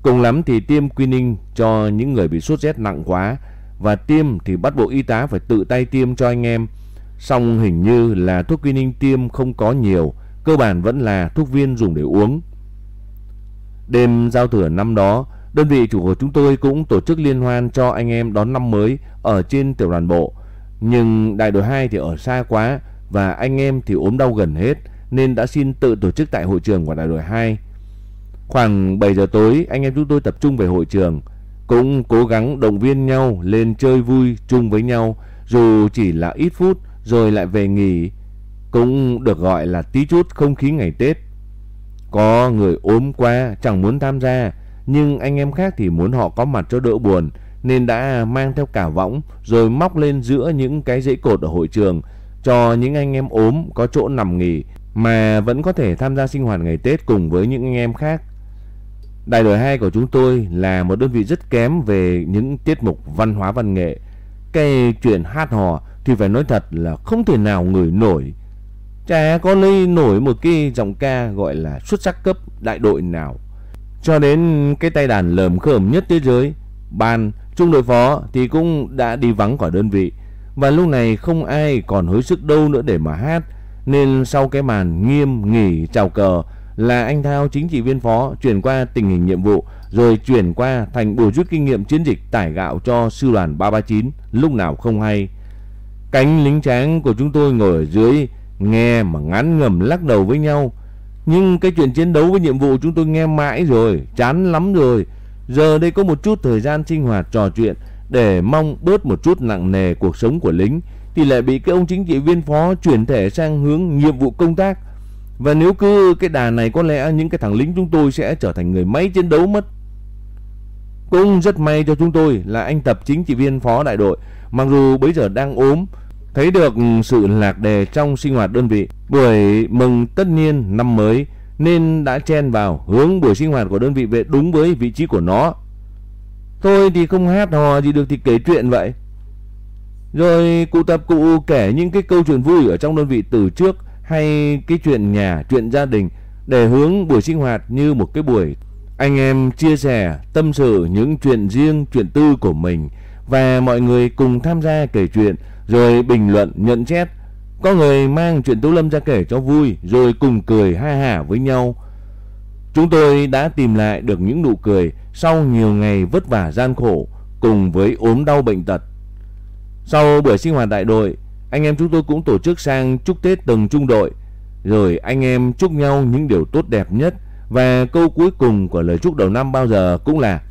Cùng lắm thì tiêm quinine cho những người bị sốt rét nặng quá và tiêm thì bắt buộc y tá phải tự tay tiêm cho anh em. Xong hình như là thuốc quinine tiêm không có nhiều, cơ bản vẫn là thuốc viên dùng để uống. Đêm giao thừa năm đó, đơn vị chủ của chúng tôi cũng tổ chức liên hoan cho anh em đón năm mới ở trên tiểu đoàn bộ. Nhưng đại đội 2 thì ở xa quá và anh em thì ốm đau gần hết nên đã xin tự tổ chức tại hội trường của đại đội 2. Khoảng 7 giờ tối, anh em chúng tôi tập trung về hội trường, cũng cố gắng động viên nhau lên chơi vui chung với nhau, dù chỉ là ít phút rồi lại về nghỉ, cũng được gọi là tí chút không khí ngày Tết. Có người ốm quá chẳng muốn tham gia, nhưng anh em khác thì muốn họ có mặt cho đỡ buồn, nên đã mang theo cả võng rồi móc lên giữa những cái dãy cột ở hội trường cho những anh em ốm có chỗ nằm nghỉ mà vẫn có thể tham gia sinh hoạt ngày Tết cùng với những anh em khác. Đại đội 2 của chúng tôi là một đơn vị rất kém về những tiết mục văn hóa văn nghệ. Cái chuyện hát hò thì phải nói thật là không thể nào người nổi. Chả có lấy nổi một cái giọng ca gọi là xuất sắc cấp đại đội nào. Cho đến cái tay đàn lờm khởm nhất thế giới, ban, trung đội phó thì cũng đã đi vắng khỏi đơn vị. Và lúc này không ai còn hối sức đâu nữa để mà hát. Nên sau cái màn nghiêm nghỉ chào cờ là anh Thao chính trị viên phó chuyển qua tình hình nhiệm vụ rồi chuyển qua thành bổ rút kinh nghiệm chiến dịch tải gạo cho sư đoàn 339 lúc nào không hay. Cánh lính tráng của chúng tôi ngồi ở dưới nghe mà ngán ngầm lắc đầu với nhau. Nhưng cái chuyện chiến đấu với nhiệm vụ chúng tôi nghe mãi rồi, chán lắm rồi. Giờ đây có một chút thời gian sinh hoạt trò chuyện để mong bớt một chút nặng nề cuộc sống của lính thì lại bị cái ông chính trị viên phó chuyển thể sang hướng nhiệm vụ công tác. Và nếu cứ cái đà này có lẽ những cái thằng lính chúng tôi sẽ trở thành người máy chiến đấu mất. Cũng rất may cho chúng tôi là anh tập chính trị viên phó đại đội, mặc dù bây giờ đang ốm, thấy được sự lạc đề trong sinh hoạt đơn vị. Buổi mừng tất niên năm mới nên đã chen vào hướng buổi sinh hoạt của đơn vị về đúng với vị trí của nó. Thôi thì không hát hò gì được thì kể chuyện vậy. Rồi cụ tập cụ kể những cái câu chuyện vui ở trong đơn vị từ trước hay cái chuyện nhà, chuyện gia đình để hướng buổi sinh hoạt như một cái buổi anh em chia sẻ, tâm sự những chuyện riêng, chuyện tư của mình và mọi người cùng tham gia kể chuyện rồi bình luận, nhận xét. Có người mang chuyện Tú Lâm ra kể cho vui rồi cùng cười ha hả với nhau. Chúng tôi đã tìm lại được những nụ cười sau nhiều ngày vất vả gian khổ cùng với ốm đau bệnh tật. Sau buổi sinh hoạt đại đội, anh em chúng tôi cũng tổ chức sang chúc Tết từng trung đội, rồi anh em chúc nhau những điều tốt đẹp nhất và câu cuối cùng của lời chúc đầu năm bao giờ cũng là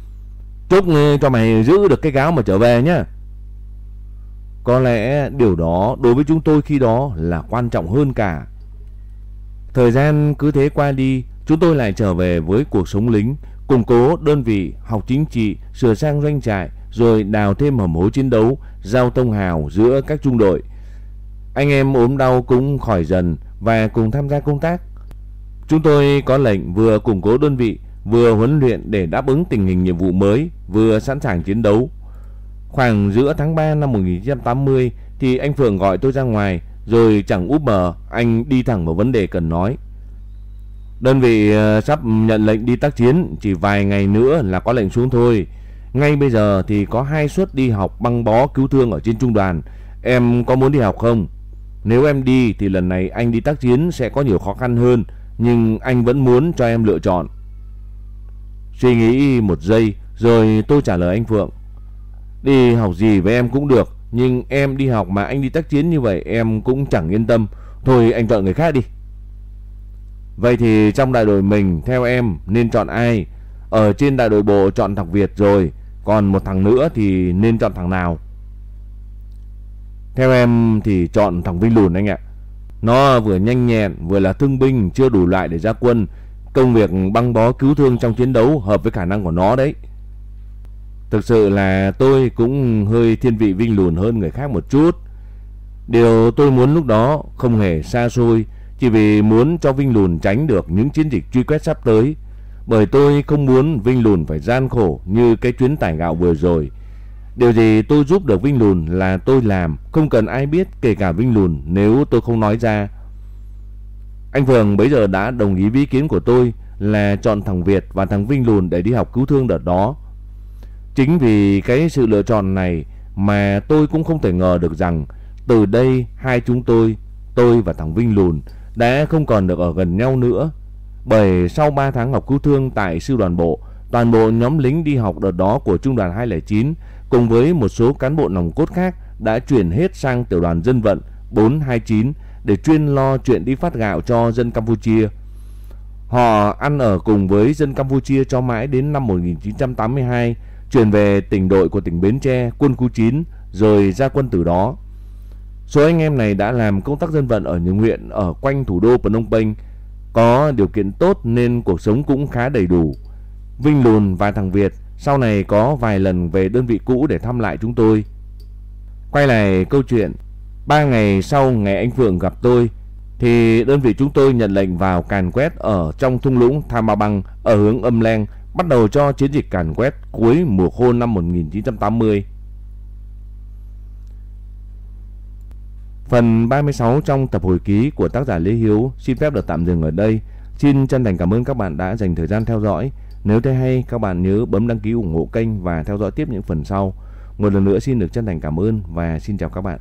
chúc ừ, cho mày giữ được cái gáo mà trở về nhé. Có lẽ điều đó đối với chúng tôi khi đó là quan trọng hơn cả. Thời gian cứ thế qua đi, chúng tôi lại trở về với cuộc sống lính, củng cố đơn vị, học chính trị, sửa sang doanh trại, rồi đào thêm hầm hố chiến đấu, giao thông hào giữa các trung đội. Anh em ốm đau cũng khỏi dần và cùng tham gia công tác. Chúng tôi có lệnh vừa củng cố đơn vị, vừa huấn luyện để đáp ứng tình hình nhiệm vụ mới, vừa sẵn sàng chiến đấu. Khoảng giữa tháng 3 năm 1980 thì anh Phượng gọi tôi ra ngoài, rồi chẳng úp mờ, anh đi thẳng vào vấn đề cần nói. Đơn vị ờ, sắp nhận lệnh đi tác chiến, chỉ vài ngày nữa là có lệnh xuống thôi. Ngay bây giờ thì có hai suất đi học băng bó cứu thương ở trên trung đoàn. Em có muốn đi học không? Nếu em đi thì lần này anh đi tác chiến sẽ có nhiều khó khăn hơn, nhưng anh vẫn muốn cho em lựa chọn. Suy nghĩ một giây rồi tôi trả lời anh Phượng. Đi học gì với em cũng được, nhưng em đi học mà anh đi tác chiến như vậy em cũng chẳng yên tâm. Thôi anh chọn người khác đi. Vậy thì trong đại đội mình theo em nên chọn ai? Ở trên đại đội bộ chọn thằng Việt rồi, còn một thằng nữa thì nên chọn thằng nào? Theo em thì chọn thằng Vinh Lùn anh ạ. Nó vừa nhanh nhẹn, vừa là thương binh, chưa đủ loại để ra quân. Công việc băng bó cứu thương trong chiến đấu hợp với khả năng của nó đấy. Thực sự là tôi cũng hơi thiên vị Vinh Lùn hơn người khác một chút. Điều tôi muốn lúc đó không hề xa xôi, chỉ vì muốn cho Vinh Lùn tránh được những chiến dịch truy quét sắp tới. Bởi tôi không muốn Vinh Lùn phải gian khổ như cái chuyến tải gạo vừa rồi. Điều gì tôi giúp được Vinh Lùn là tôi làm, không cần ai biết kể cả Vinh Lùn nếu tôi không nói ra. Anh Phường bây giờ đã đồng ý với ý kiến của tôi là chọn thằng Việt và thằng Vinh Lùn để đi học cứu thương đợt đó. Chính vì cái sự lựa chọn này mà tôi cũng không thể ngờ được rằng từ đây hai chúng tôi, tôi và thằng Vinh Lùn đã không còn được ở gần nhau nữa. Bởi sau 3 tháng học cứu thương tại sư đoàn bộ, toàn bộ nhóm lính đi học đợt đó của trung đoàn 209 cùng với một số cán bộ nòng cốt khác đã chuyển hết sang tiểu đoàn dân vận 429 để chuyên lo chuyện đi phát gạo cho dân Campuchia. Họ ăn ở cùng với dân Campuchia cho mãi đến năm 1982, chuyển về tỉnh đội của tỉnh Bến Tre, quân khu 9, rồi ra quân từ đó. Số anh em này đã làm công tác dân vận ở những huyện ở quanh thủ đô Phnom Penh, có điều kiện tốt nên cuộc sống cũng khá đầy đủ. Vinh Lùn và thằng Việt sau này có vài lần về đơn vị cũ để thăm lại chúng tôi. Quay lại câu chuyện, ba ngày sau ngày anh Phượng gặp tôi, thì đơn vị chúng tôi nhận lệnh vào càn quét ở trong thung lũng Thamabang ở hướng âm Leng, bắt đầu cho chiến dịch càn quét cuối mùa khô năm 1980. Phần 36 trong tập hồi ký của tác giả Lê Hiếu xin phép được tạm dừng ở đây. Xin chân thành cảm ơn các bạn đã dành thời gian theo dõi. Nếu thấy hay, các bạn nhớ bấm đăng ký ủng hộ kênh và theo dõi tiếp những phần sau. Một lần nữa xin được chân thành cảm ơn và xin chào các bạn.